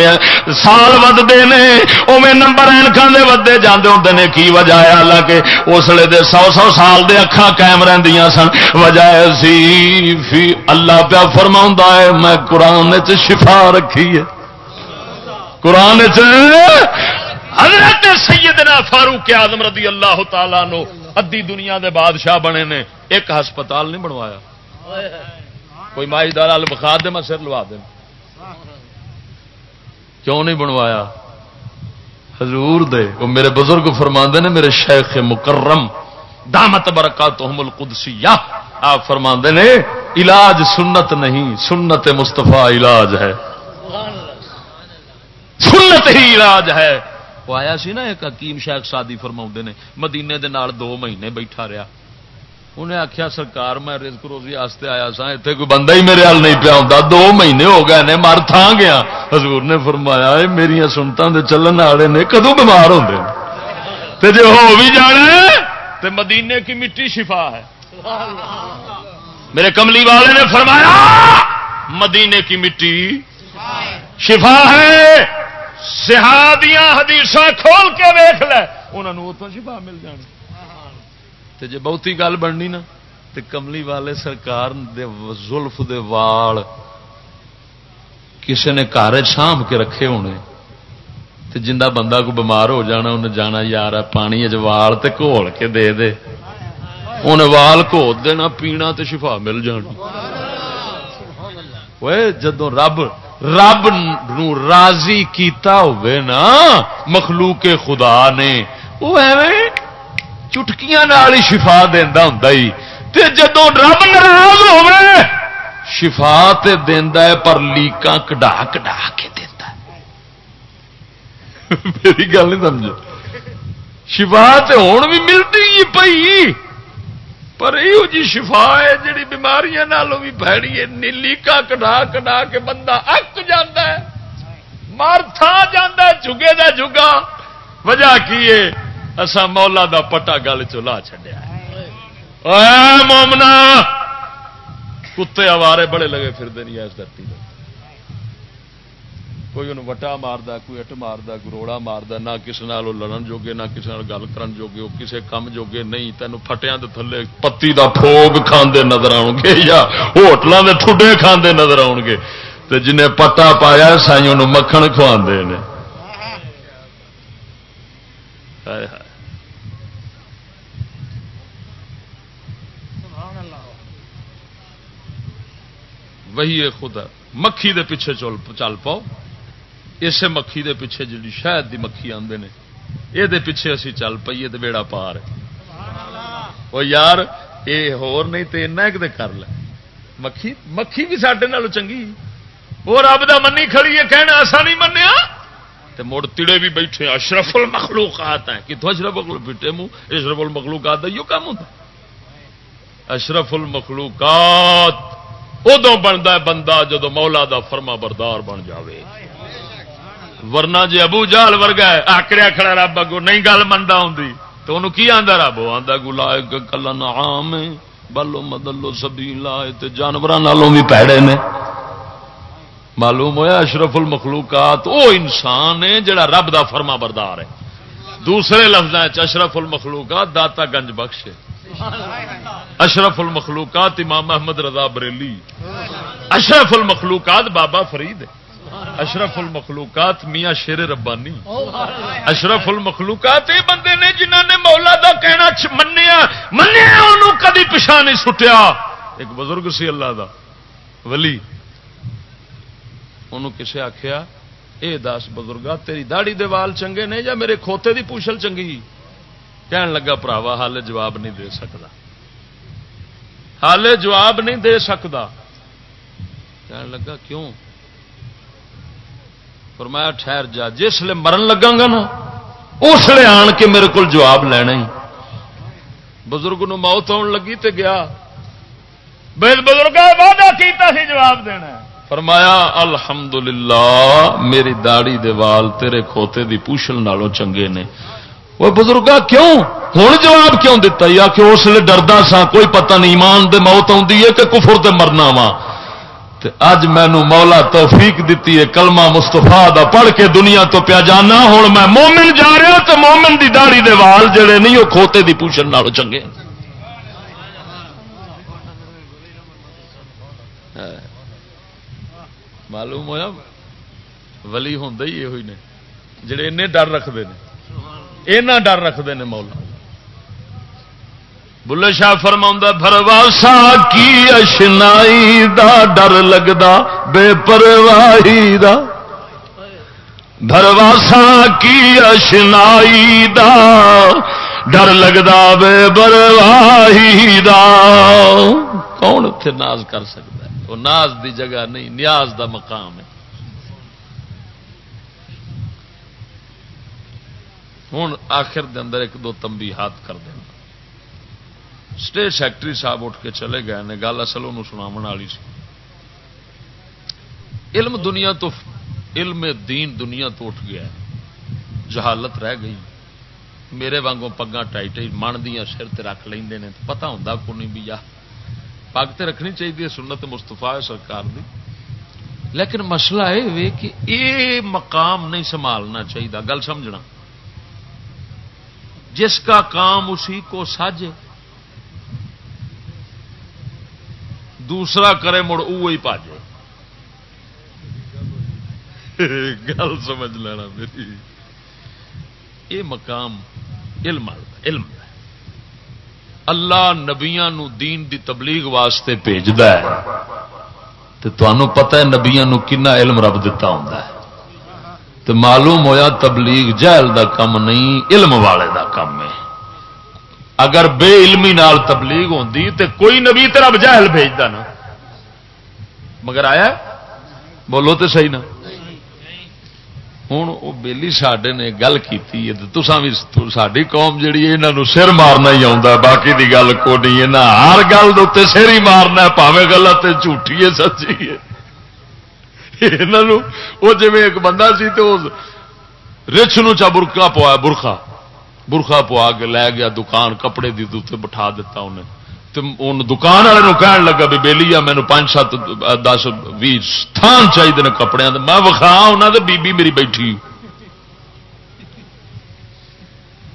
سال ودتے ہیں اوے نمبر اینکان دے ودے جاندے ہوندے نے کی وجہ ہے؟ حالانکہ اسلے دے سو سو سال دے اکھان قائم رہندیاں سن۔ وجہ سی فی اللہ پیا فرما ہے میں قرآن شفا رکھی ہے۔ قرآن حضرت سیدنا فاروق آدم رضی اللہ تعالی نو ادی دنیا دے بادشاہ بنے نے ایک ہسپتال نہیں بنوایا۔ کوئی مائی دال بخا دے میں سر لوا دیں کیوں نہیں بنوایا؟ حضور دے۔ وہ میرے بزرگ فرما نے، میرے شیخ مکرم، دامت برکات القدسیہ۔ آپ فرما نے، علاج سنت نہیں، سنت مستفا علاج ہے۔ سنت ہی علاج ہے۔ وہ آیا سی نا ایک حکیم شیخ سادی فرما نے، مدینے دے نال دو مہینے بیٹھا رہا۔ انہیں آخیا سرکار، میں رزق روزی آستے آیا سا اتنے کوئی بندہ ہی میرے حال نہیں پیا ہوں دو مہینے ہو گئے نے مر تھا گیا۔ حضور نے فرمایا میری سنتوں کے چلن والے نے کدو بیمار ہوتے جی ہو بھی جانا تو مدینے کی مٹی شفا ہے۔ میرے کملی والے نے فرمایا، مدینے کی مٹی شفا ہے۔ سہادیاں حدیث کھول کے ویخ لے انہوں اتوں شفا مل جانی۔ تے جے بہتی گل بننی نا، تے کملی والے سرکار دے زلف دے وال کسے نے گھر سانب کے رکھے ہونے، تے جندہ بندہ کو بیمار ہو جانا انہیں جانا یار پانی وال تے گھول کے دے دے۔ انہیں وال گھو دینا، پینا تے شفا مل جانی جدو رب رب نو راضی کیتا ہوئے نا، مخلوق خدا نے وہ ایویں چٹکیاں ہی شفا دینا ہوں تے جدو رب ناراض ہوے شفا تے دینا ہے، پر لیکاں کڈا کڈا کے دینا میری گل نہیں سمجھو۔ شفا تے ہوں بھی ملتی پئی۔ پر یہ جی شفا ہے، جڑی بیماریاں نالوں بھی پیڑی ہے۔ نیلیکا کڈا کڈا کے بندہ اک جانا ہے، مار تھا جانا ہے جگے دا جگا وجہ کی ہے؟ اسا مولا دا پٹا گل چلا چڈیا مومنا، کتے آوارے بڑے لگے پھر دنیا اس دھرتی کوئی انہوں وٹا مارد کوئی اٹ مارد گروڑا مارد نہ کسی لڑن جوگے، نہ کسی گل کرن جوگے، وہ کسی کم جوگے، نہیں تینوں فٹیا کے تھلے پتی کا فوگ کھانے نظر آؤ گے، یا ہوٹلوں کے ٹھڈے کھانے نظر آؤ گے۔ تو جنہیں پٹا پایا سائی مکھن کھوا وہی خدا مکھی دے پیچھے چل چل پاؤ۔ اسے مکھی دے پیچھے جی شہد دی مکھی آدھے نے یہ پیچھے اسی چل پیے تو بیڑا پار وہ یار یہ ہور نہیں تو ایسا ایک کر لے۔ مکھی مکھی بھی سڈے چنگی۔ وہ رب دا منی کھڑی ہے کہنا ایسا نہیں منیا۔ تو مڑ تڑے بھی بیٹھے اشرف المخلوقات ہیں۔ کتوں اشرف بیٹے منہ اشرف المخلوقات کا کام ہوتا اشرف المخلوقات۔ ادو بنتا بندہ جدو مولا دا فرما بردار بن جاوے۔ ورنہ جی ابو جال ورگا ہے آکڑیا کھڑا رب اگو نہیں گل منتا ہوں تو انہوں کی آتا رب؟ وہ آتا گلا کلا نام بلو مدلو سبھی لائے جانوروں بھی پیڑے نے معلوم ہوا اشرف المخلوقات، وہ انسان ہے جڑا رب دا فرما بردار ہے۔ دوسرے لفظ اشرف المخلوقات داتا گنج بخش اشرف المخلوقات امام محمد رضا بریلی. اشرف المخلوقات بابا فرید. اشرف المخلوقات میاں شیر ربانی. اشرف المخلوقات یہ بندے نے جنہوں نے مولا دا کہنا منیا منیا انہوں کدی پچھا نہیں سٹیا۔ ایک بزرگ سی اللہ دا، ولی۔ انہوں کسے آخیا اے دس بزرگا تیری داڑی دے وال چنگے نے یا میرے کھوتے دی پوچھل چنگی؟ کہن لگا پراوا حال جواب نہیں دے سکتا حال جواب نہیں دے سکتا کہن لگا، کیوں؟ فرمایا، ٹھہر جا، جس لیے مرن لگا گا نا، اس لیے آن کے میرے کو جواب لینا ہی۔ بزرگ نو موت آن لگی تے گیا۔ بزرگ، وعدہ کیتا سی، جواب دینا فرمایا، الحمدللہ، میری داڑی دے وال تیرے کھوتے دی پوچھل نالوں چنگے نے۔ وہ بزرگا کیوں؟ ہوں جواب کیوں دتا؟ یا کہ اس لیے ڈردا سا، کوئی پتہ نہیں، ایمان دے موت آتی ہے کہ کفر دے مرنا وا؟ اج مینو مولا توفیق دیتی ہے، کلمہ مستفا دا پڑھ کے دنیا تو پیا جانا ہوں میں مومن جا رہا تو مومن دی داڑی دے وال جڑے نہیں، وہ کھوتے دی پوچھن نال چنگے معلوم ہوا ولی ہوں ہی یہ ہوئی نے، جڑے این ڈر رکھتے ہیں اینا ڈر رکھتے ہیں مولا۔ بلے شاہ فرما بھرواسا کی اشنائی دا ڈر لگتا بے پرواہی دا۔ بھرواسا کی اشنائی دا ڈر لگتا بے پرواہی دا۔ کون اتنے ناز کر سکتا ہے؟ وہ ناز دی جگہ نہیں، نیاز دا مقام ہے۔ ہوں آخر دے اندر ایک دو تمبی ہاتھ کر دینا اسٹیج سیکٹری صاحب اٹھ کے چلے گئے نے، گل اصل انہوں سنا والی سی۔ علم دنیا تو، علم دین دنیا تو اٹھ گیا جہالت رہ گئی۔ میرے وانگوں پگا ٹائٹ من دیا، سر تے رکھ لیں پتا ہوں کو نہیں بھی پگ تے رکھنی چاہیے سنت مستفا ہے سرکار دی۔ لیکن مسئلہ یہ کہ یہ مقام نہیں سنبھالنا چاہیے گل سمجھنا۔ جس کا کام اسی کو ساجے دوسرا کرے مڑ وہی پاجے۔ گل سمجھ لینا میری۔ یہ مقام علم علم اللہ نبیا دین دی تبلیغ واسطے بھیجد پتا ہے نبیا کنا علم رب دتا ہوں تو معلوم ہویا تبلیغ جہل دا کم نہیں، علم والے دا کم ہے۔ اگر بے علمی نال تبلیغ ہوتی تو کوئی نبی تیرا جہل بھیجتا نا۔ مگر آیا؟ بولو تو صحیح نا۔ ہوں وہ بےلی سڈے نے گل کی ساری قوم جیڑی یہاں سر مارنا ہی آتا باقی دی گل کو نہیں ہر گل دے سر ہی مارنا پاوے گلت جھوٹھی ہے، سچی ہے۔ وہ جی ایک بندہ سی تو رچ نو چا برقا پوایا برخا برخا پوا کے لے گیا دکان، کپڑے دی بٹھا دیتا انہیں۔ دکان والے کہن لگا بھی بہلی آ مینو پانچ سات، دس، بھی تھان چاہیے کپڑے۔ میں وکھا انہوں نے بی میری بیٹھی۔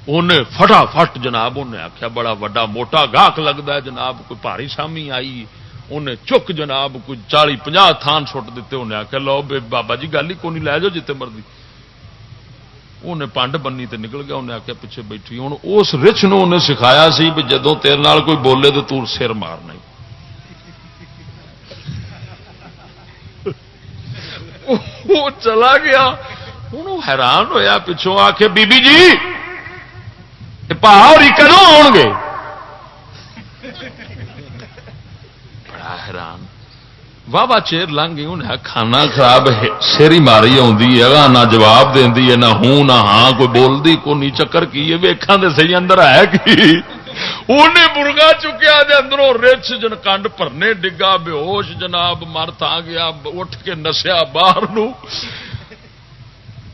انہیں فٹافٹ جناب انہیں آخیا بڑا وڈا موٹا گاہک لگتا ہے جناب، کوئی پاری سامی آئی۔ انہیں چک جناب، کوئی چالی پناہ تھان سٹ دیتے، انہیں آخیا لو بابا جی گل ہی کون لے جاؤ جتنے مرضی۔ انہیں پانڈ بنی تے نکل گیا، انہیں آخیا پیچھے بیٹھی۔ ہوں اس رچ نو انہیں سکھایا سی بھی جدو تیرے نال کوئی بولے تو تور سر مارنا وہ چلا گیا۔ ہوں حیران ہویا پچھوں آ کے بی بی جی پہاڑی کدو آن گے بڑا حیران واہ واہ چیر لنگ گئی انہیں کھانا خراب سیری ماری آ نہ جواب دینی ہے نہ ہوں نہ ہاں کوئی بولتی کو نہیں چکر کی ہے ویخان دے سی اندر ہے کی انہیں مرگا چکیا دے اندروں رچ جن کنڈ پرنے ڈگا بے ہوش جناب مر تھا گیا اٹھ کے نسیا باہر نو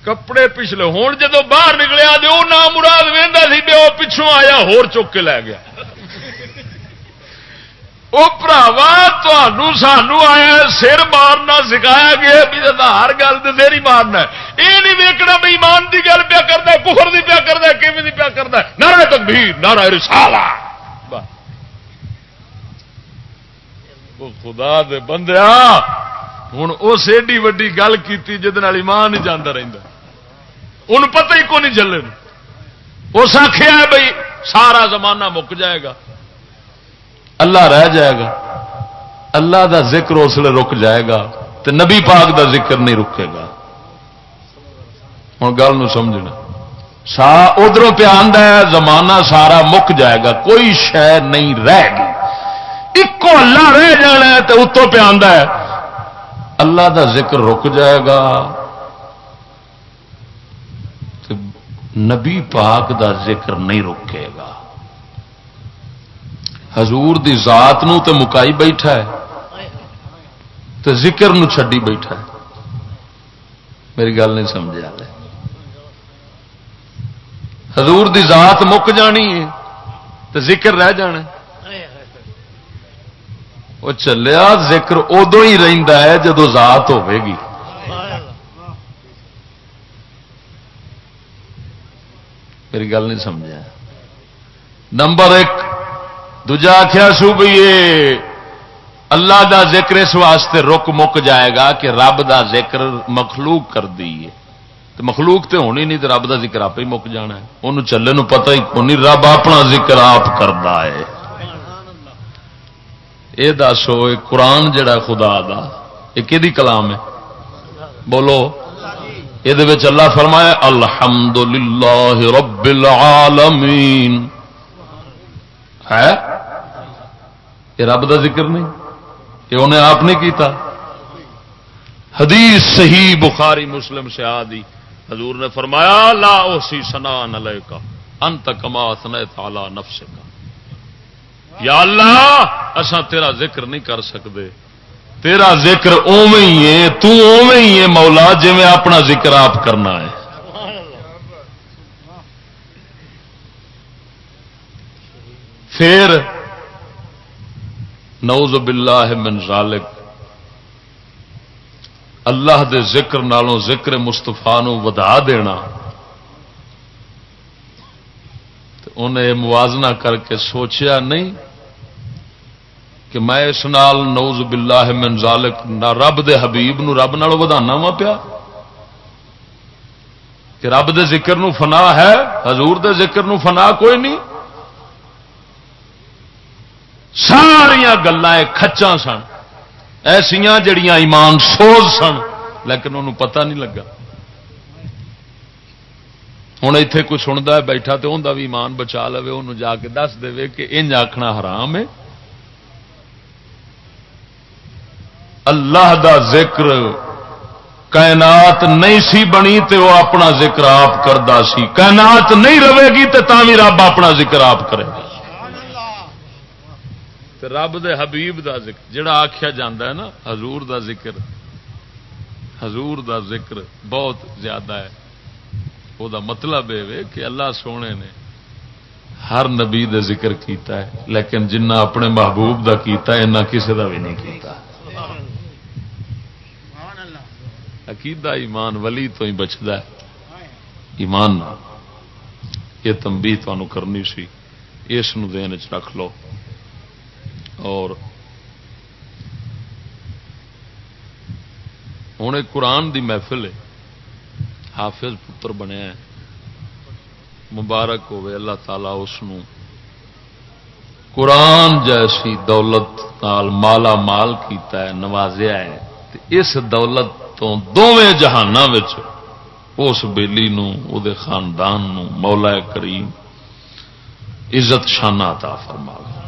کپڑے پچھلے ہوں جدو باہر نکلیا دے وہ نہ مراد وہدا سی بے وہ پچھوں آیا ہور چک کے لے گیا وہ پراوا سانو آیا سر مارنا، سکھایا گیا بھی ہر گل تو سر ہی مارنا یہ نہیں ویکنا بھی ایمان کی گل پیا کرتا کفر کی پیا کرتا کمی پیا کرتا نارا تکبیر نارا رسالا خدا دے بندیا ہوں اس ایڈی وڈی گل کی جہد ایمان نہیں جانا رہتا ان پتہ ہی کو نہیں چلے اس آخیا بھائی سارا زمانہ مک جائے گا۔ اللہ رہ جائے گا۔ اللہ دا ذکر اس لیے رک جائے گا تو نبی پاک دا ذکر نہیں رکے گا۔ ہوں گل سمجھنا۔ سا ادھر پہ ہے، زمانہ سارا مک جائے گا، کوئی شہ نہیں رہ گی۔ ایک اللہ رہ جانا ہے تو اتوں پہ ہے۔ اللہ دا ذکر رک جائے گا۔ نبی پاک دا ذکر نہیں رکے گا۔ حضور دی ذات نو تے مکائی بیٹھا ہے، تے ذکر نو چھڈی بیٹھا ہے۔ میری گل نہیں سمجھا حضور دی ذات مک جانی ہے، تے ذکر رہ جانا وہ چلیا، ذکر ادو ہی رہتا ہے جدو ذات ہوے گی۔ میری گل نہیں سمجھا نمبر ایک دجا آخیا سو بھی اللہ دا ذکر اس واسطے رک مک جائے گا کہ رب دا ذکر مخلوق کر دیے تو مخلوق تے ہونی نہیں تو رب دا ذکر آپ ہی مک جانا ہے۔ انہوں چلے نو پتہ ہی کونی رب اپنا ذکر آپ کرتا ہے۔ یہ دسو قرآن جڑا خدا دا یہ کہ کلام ہے؟ بولو۔ یہ اللہ فرمایا الحمد رب العالمین۔ ہے یہ رب دا ذکر نہیں، یہ انہیں آپ نہیں کیتا۔ حدیث صحیح بخاری مسلم سے آدھی۔ حضور نے فرمایا، لا اسی سنا نلے کا انت کما سن تالا نفس کا یا اللہ اسا تیرا ذکر نہیں کر سکتے۔ تیرا ذکر اوے ہی ہے، تو اوے ہی ہے، مولا جی میں اپنا ذکر آپ کرنا ہے۔ پھر نوز باللہ من ذالک، اللہ دے ذکر نالوں ذکر مستفا ودا دینا۔ انہیں موازنہ کر کے سوچیا نہیں کہ میں اس نال نوز باللہ من ذالک نہ رب دے حبیب نو رب نال ودانا وا پیا۔ کہ رب دے ذکر نو فنا ہے، حضور دے ذکر نو فنا کوئی نہیں۔ ساریا گلیں کچا سن۔ ایسا جڑیاں ایمان سوز سن۔ لیکن انہوں پتہ نہیں لگا۔ ہوں اتے کوئی سنتا ہے، بیٹھا تو انہوں بھی ایمان بچا لے انہوں جا کے دس دے کہ انج آخنا حرام ہے۔ اللہ دا ذکر کائنات نہیں سی بنی تے وہ اپنا ذکر آپ کرتا سی۔ کائنات نہیں رہے گی تو بھی رب اپنا ذکر آپ کرے گا۔ رب دے حبیب دا ذکر، جڑا آخیا جاندہ ہے نا، حضور دا ذکر۔ حضور دا ذکر بہت زیادہ ہے۔ وہ دا مطلب ہے کہ اللہ سونے نے ہر نبی دے ذکر کیتا ہے، لیکن جنہ اپنے محبوب دا کیتا ہے نہ کسی دا بھی نہیں کیتا۔ عقیدہ ایمان ولی تو ہی بچتا ہے۔ ایمان یہ تمبی تمہیں کرنی سی۔ اس دین چ رکھ لو۔ اور ہوں قرآن دی محفل ہے۔ حافظ پتر بنیا مبارک ہوئے اللہ تعالی اس قرآن جیسی دولت نال مالا مال کیتا ہے، نوازیا ہے۔ اس دولت تو دونوں جہان اس بےلی دے خاندان نو، مولا کریم عزت شانہ عطا فرما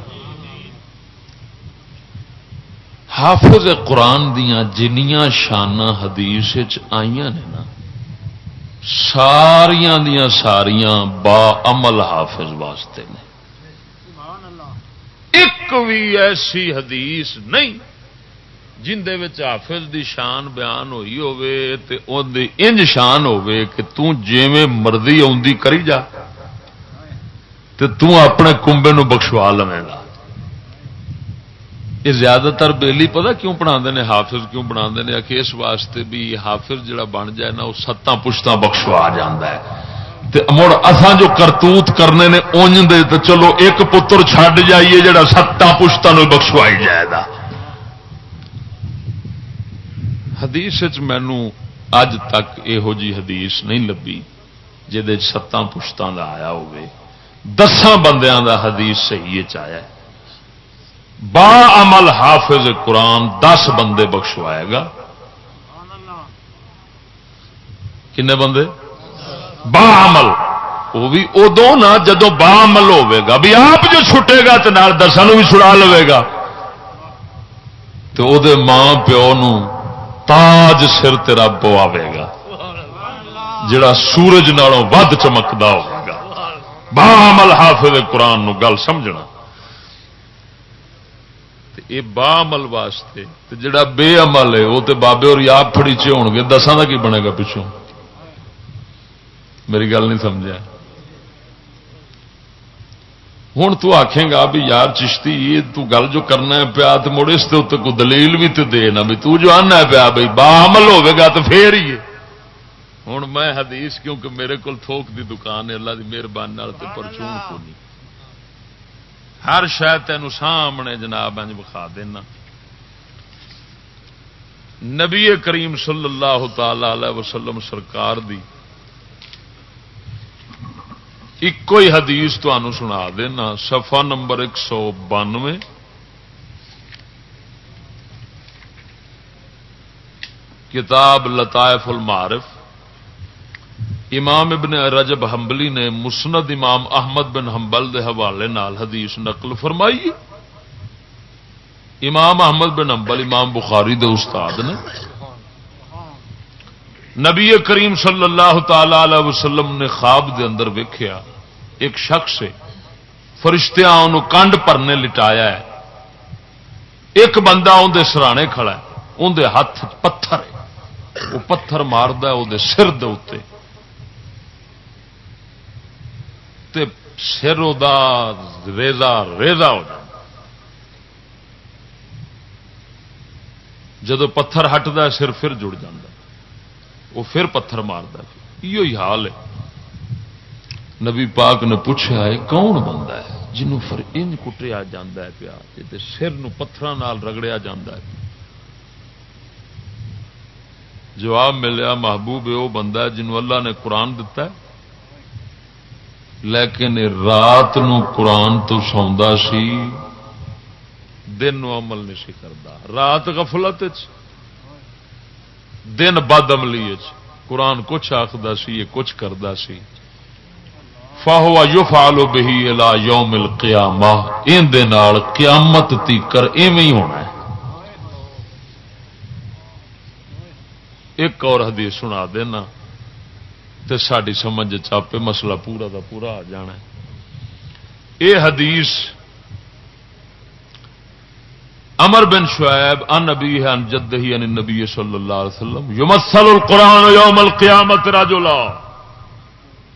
حافظ قرآن دیا جنیاں شانہ حدیث آئی نے نا ساریا دیا ساریاں با عمل حافظ واسطے نے۔ ایک بھی ایسی حدیث نہیں جن حافظ دی شان بیان ہوئی ہوے انج شان ہوے کہ جیویں مرضی آدھی کری جا تو اپنے کمبے نو بخشوا لویں گا یہ زیادہ تر بےلی پتا کیوں پڑھا نے؟ حافظ کیوں بنا نے؟ کہ اس واسطے بھی حافظ جڑا بن جائے نا، وہ ستاں پشتاں بخشوا جاتا ہے۔ مڑ اسان جو کرتوت کرنے نے اونج دے تو چلو ایک پتر چھڈ جائیے جڑا ستاں پشتاں بخشوائی جائے گا۔ حدیث مینو اج تک یہو جی حدیث نہیں لبھی جہد ستاں پشتاں کا آیا ہوگی دساں بندیاں دا حدیث صحیح چایا ہے۔ با عمل حافظ قرآن دس بندے بخشوائے گا۔ کنے بندے؟ با عمل۔ وہ بھی ادو نا جدو با عمل گا، بھی آپ جو چھٹے گا تو دسان بھی چھڑا لے گا۔ تو دے ماں پیو نو تاج سر تیرا پواے گا۔ جڑا سورج نالوں ود چمکتا ہوگا با عمل حافظ قرآن نو گل سمجھنا۔ یہ با عمل واسطے جڑا بے عمل ہے، وہ تو بابے اور آپ فڑی چ ہو گے۔ دساں کا کی بنے گا پچھوں؟ میری گل نہیں سمجھا۔ ہوں تو آخے گا بھی یار چشتی، یہ تو گل جو کرنا ہے پیا تو مڑ اس کو دلیل بھی تو دے نا بھی۔ تو جو آنا ہے پیا بھائی با عمل ہوے گا تو پھر ہی ہوں میں حدیث کیونکہ میرے کو تھوک دی دکان ہے، اللہ کی مہربانی پرچون کو نہیں ہر شاید تین سامنے جناب انج بخا دینا۔ نبی کریم صلی اللہ تعالی وسلم سرکار دی ایک ہی حدیث تمہوں سنا دینا۔ سفا نمبر ایک سو بانوے۔ کتاب لطائف المعارف۔ امام ابن رجب حنبلی نے مسند امام احمد بن حنبل دے حوالے نال حدیث نقل فرمائی۔ امام احمد بن حنبل، امام بخاری دے استاد نے۔ نبی کریم صلی اللہ تعالی علیہ وسلم نے خواب دے اندر ویکھیا، ایک شخص ہے، فرشتیاں انہوں کنڈ پرنے لٹایا ہے۔ ایک بندہ اندر سرانے کھڑا ہے اندر ہاتھ پتھر ہے۔ وہ پتھر مارد وہ سر دے تے سر دا ریزا ریزا ہو جائے جدو پتھر ہٹتا سر پھر جڑ جا وہ پھر پتھر مارتا یہ حال ہے۔ نبی پاک نے پوچھا ہے، کون بندہ ہے جنوں فر انج کٹیا جا پیا؟ سر پتھر رگڑیا جا جواب ملیا، محبوب وہ بندہ جنوں اللہ نے قرآن دتا ہے۔ لیکن رات نو قرآن تو سوندا سی، دن نو عمل نہیں سی کرتا رات غفلت دن بد عملی قرآن کچھ آخر سی، یہ کچھ کرتا سی۔ فاہو یو فالو بہی الا یوم القیامہ۔ ان دے نال قیامت تیکر ایویں ہی ہونا ہے۔ ایک اور حدیث سنا دینا۔ تے ساری سمجھ چاپے مسئلہ پورا دا پورا آ جانا ہے۔ اے حدیث امر بن شعیب ان نبی ہے ان جد ہی ان نبی صلی اللہ علیہ وسلم، یمثل القرآن یوم القیامت رجلا۔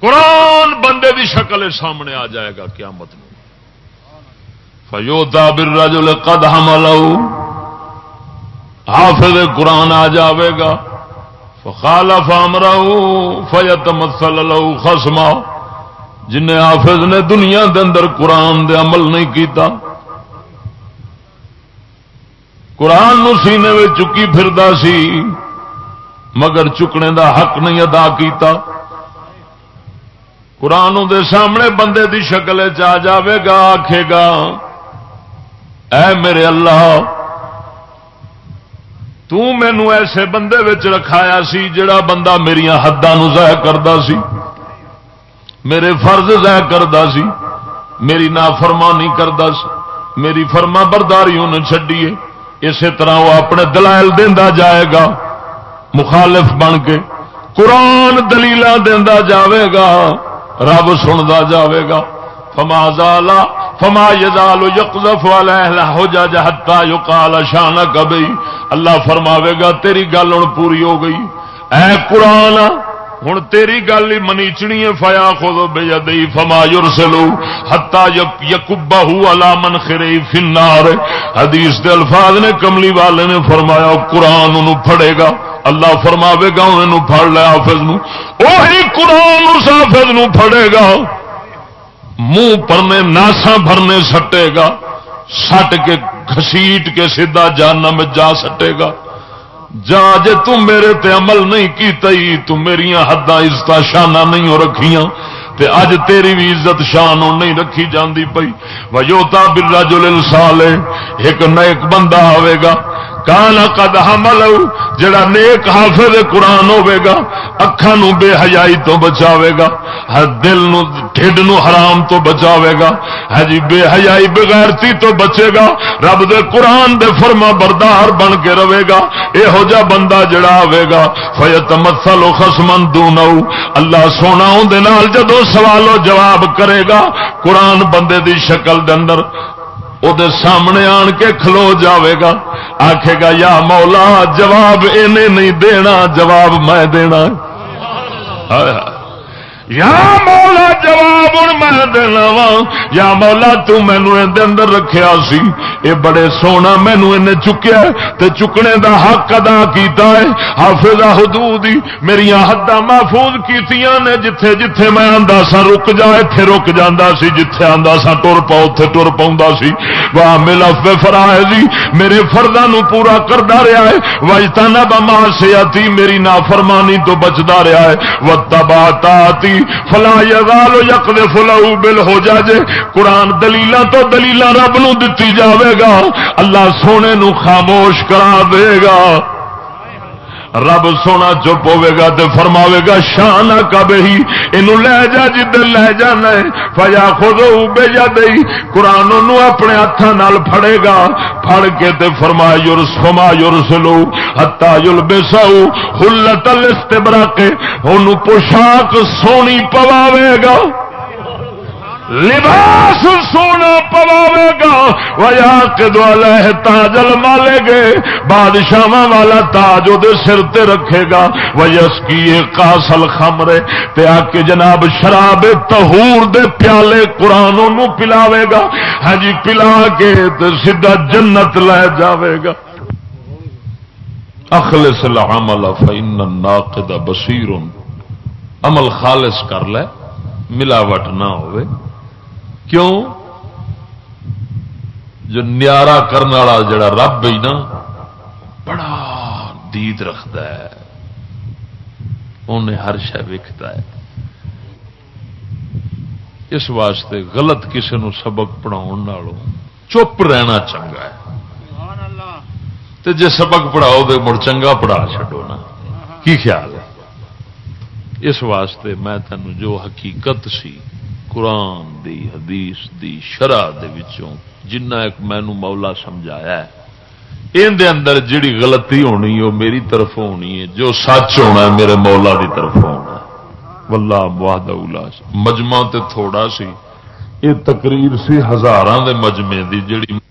قرآن بندے دی شکل سامنے آ جائے گا قیامت میں فیو دابر رجل قد حملو حافظ قرآن آ جاوے گا۔ فخالف امرو فیت مسل لو خسما جن حافظ نے دنیا دے اندر قرآن دے عمل نہیں کیتا۔ قرآن نو سینے میں چکی پھردا سی، مگر چکنے دا حق نہیں ادا کیتا۔ قرآن دے سامنے بندے دی شکل چ جاوے گا آخے گا، اے میرے اللہ تینو ایسے بندے رکھایا سی جڑا بندہ میرا حدان ضائع کرتا سی، میرے فرض ضائع کرتا سی، میری نافرمانی کرتا سی، میری فرما برداری انہیں چڈیے اسی طرح وہ اپنے دلائل دینا جائے گا، مخالف بن کے، قرآن دلیل دینا جاوے گا، رب سنتا جاوے گا۔ فما زالا فما یزال یقذف علیہ حجا جہتا یقال شان کبھی اللہ فرماوے گا، تیری گل ہوں پوری ہو گئی۔ اے قرآن ہوں تیری گل ہی منیچنی ہے، فیا خود بے فما یورسلو ہتا یقبا الا من خری فنار حدیث دے الفاظ نے کملی والے نے فرمایا، قرآن انہوں پھڑے گا۔ اللہ فرماوے گا، انہوں پھڑ لیا حافظ نو۔ وہی قرآن اس حافظ نو پھڑے گا۔ منہ پرنے ناسا بھرنے سٹے گا، سٹ کے گسیٹ کے سیدا جانا میں جا سٹے گا۔ جا جے تم میرے تے عمل نہیں کی تئی تم میری حداں عزت شانہ نہیں ہو رکھیاں۔ تے اج تیری بھی عزت شان نہیں رکھی جاندی پئی۔ وجوتا بلا جو سال ایک نیک بندہ آئے گا۔ کان قد حمل جڑا نیک حافظ قرآن ہوے گا اکھان بے حیائی تو بچاوے گا، ہر دل نو، ٹھڈ نو حرام تو بچاوے گا ہاں جی بے حیائی بغیرتی تو بچے گا، رب دے قرآن دے فرما بردار بن کے رہے گا اے ہو جا بندہ جڑا آئے گا فیت مسل و خسمن دونو اللہ سونا دے نال جدو سوال و جواب کرے گا، قرآن بندے دی شکل دے اندر وہ سامنے آن کے کھلو جاوے گا آخے گا یا مولا جواب نہیں دینا جواب میں دینا یا مولا جواب میں دینا وا، یا مولا تینو اندر رکھیا سی۔ اے بڑے سونا مینو ان چکیا تے چکنے دا حق ادا کیتا ہے۔ حافظ حدود میری حداں محفوظ کیتیاں نے، جتھے جتھے میں آندا سا رک جا، ایتھے رک جاندا سی، جتھے آندا سا ٹر پا اوتھے ٹر پاوندا سی۔ واہ ملا فرائضی میرے فرضاں نو پورا کردا رہیا ہے۔ وجتانا بما سیاتی میری نافرمانی تو بچدا رہیا ہے۔ وتباتاتی فلا یزال یقد فلاؤ بل ہو جا جے قرآن دلیل تو دلیل رب نو دتی جاوے گا۔ اللہ سونے نو خاموش کرا دے گا۔ رب سونا چپ ہوے گا تے فرماوے گا، شان کب ہی یہ لے جا جدھر لے جانا ہے۔ فجا خود بے جا دئی قرآن اپنے ہاتھوں پھڑے گا۔ پھڑ کے تے فرما یورس فما یورس لو ہتا یل بے سو ہلت استبرا کے پوشاک سونی پواوے گا۔ لباس سونا پواوے گا وجہ کے دوالے تاجل مالے گے بادشاہ والا تاج وہ سر تے رکھے گا وجس کی کاسل خمرے تے آ کے جناب شراب تہور دے پیالے قرآن پلاوے گا۔ ہاں جی پلا کے تو سیدھا جنت لے جاوے گا۔ اخلص العمل فإن الناقد بصیر۔ عمل خالص کر لے، ملاوٹ نہ ہوئے۔ کیوں؟ جو نیارا کرنے والا جڑا رب ہی نا، بڑا دید رکھتا ہے۔ انہیں ہر شہ وکتا ہے۔ اس واسطے غلط کسی نو سبق پڑھاؤ چپ رہنا چنگا ہے۔ تے جے سبق پڑھاؤ تو مڑ چنگا پڑھا چڈو نا۔ کی خیال ہے؟ اس واسطے میں تینوں جو حقیقت سی قرآن دی، حدیث دی شرح دے وچوں، جنہ ایک مینو مولا سمجھایا ہے۔ ان دے اندر جڑی غلطی ہونی وہ میری طرف ہونی ہے۔ جو سچ ہونا ہے، میرے مولا دی طرف ہونا ہے۔ واللہ واہد اولا مجمع تے تھوڑا سی۔ یہ تقریر سی ہزاراں دے مجمے دی جڑی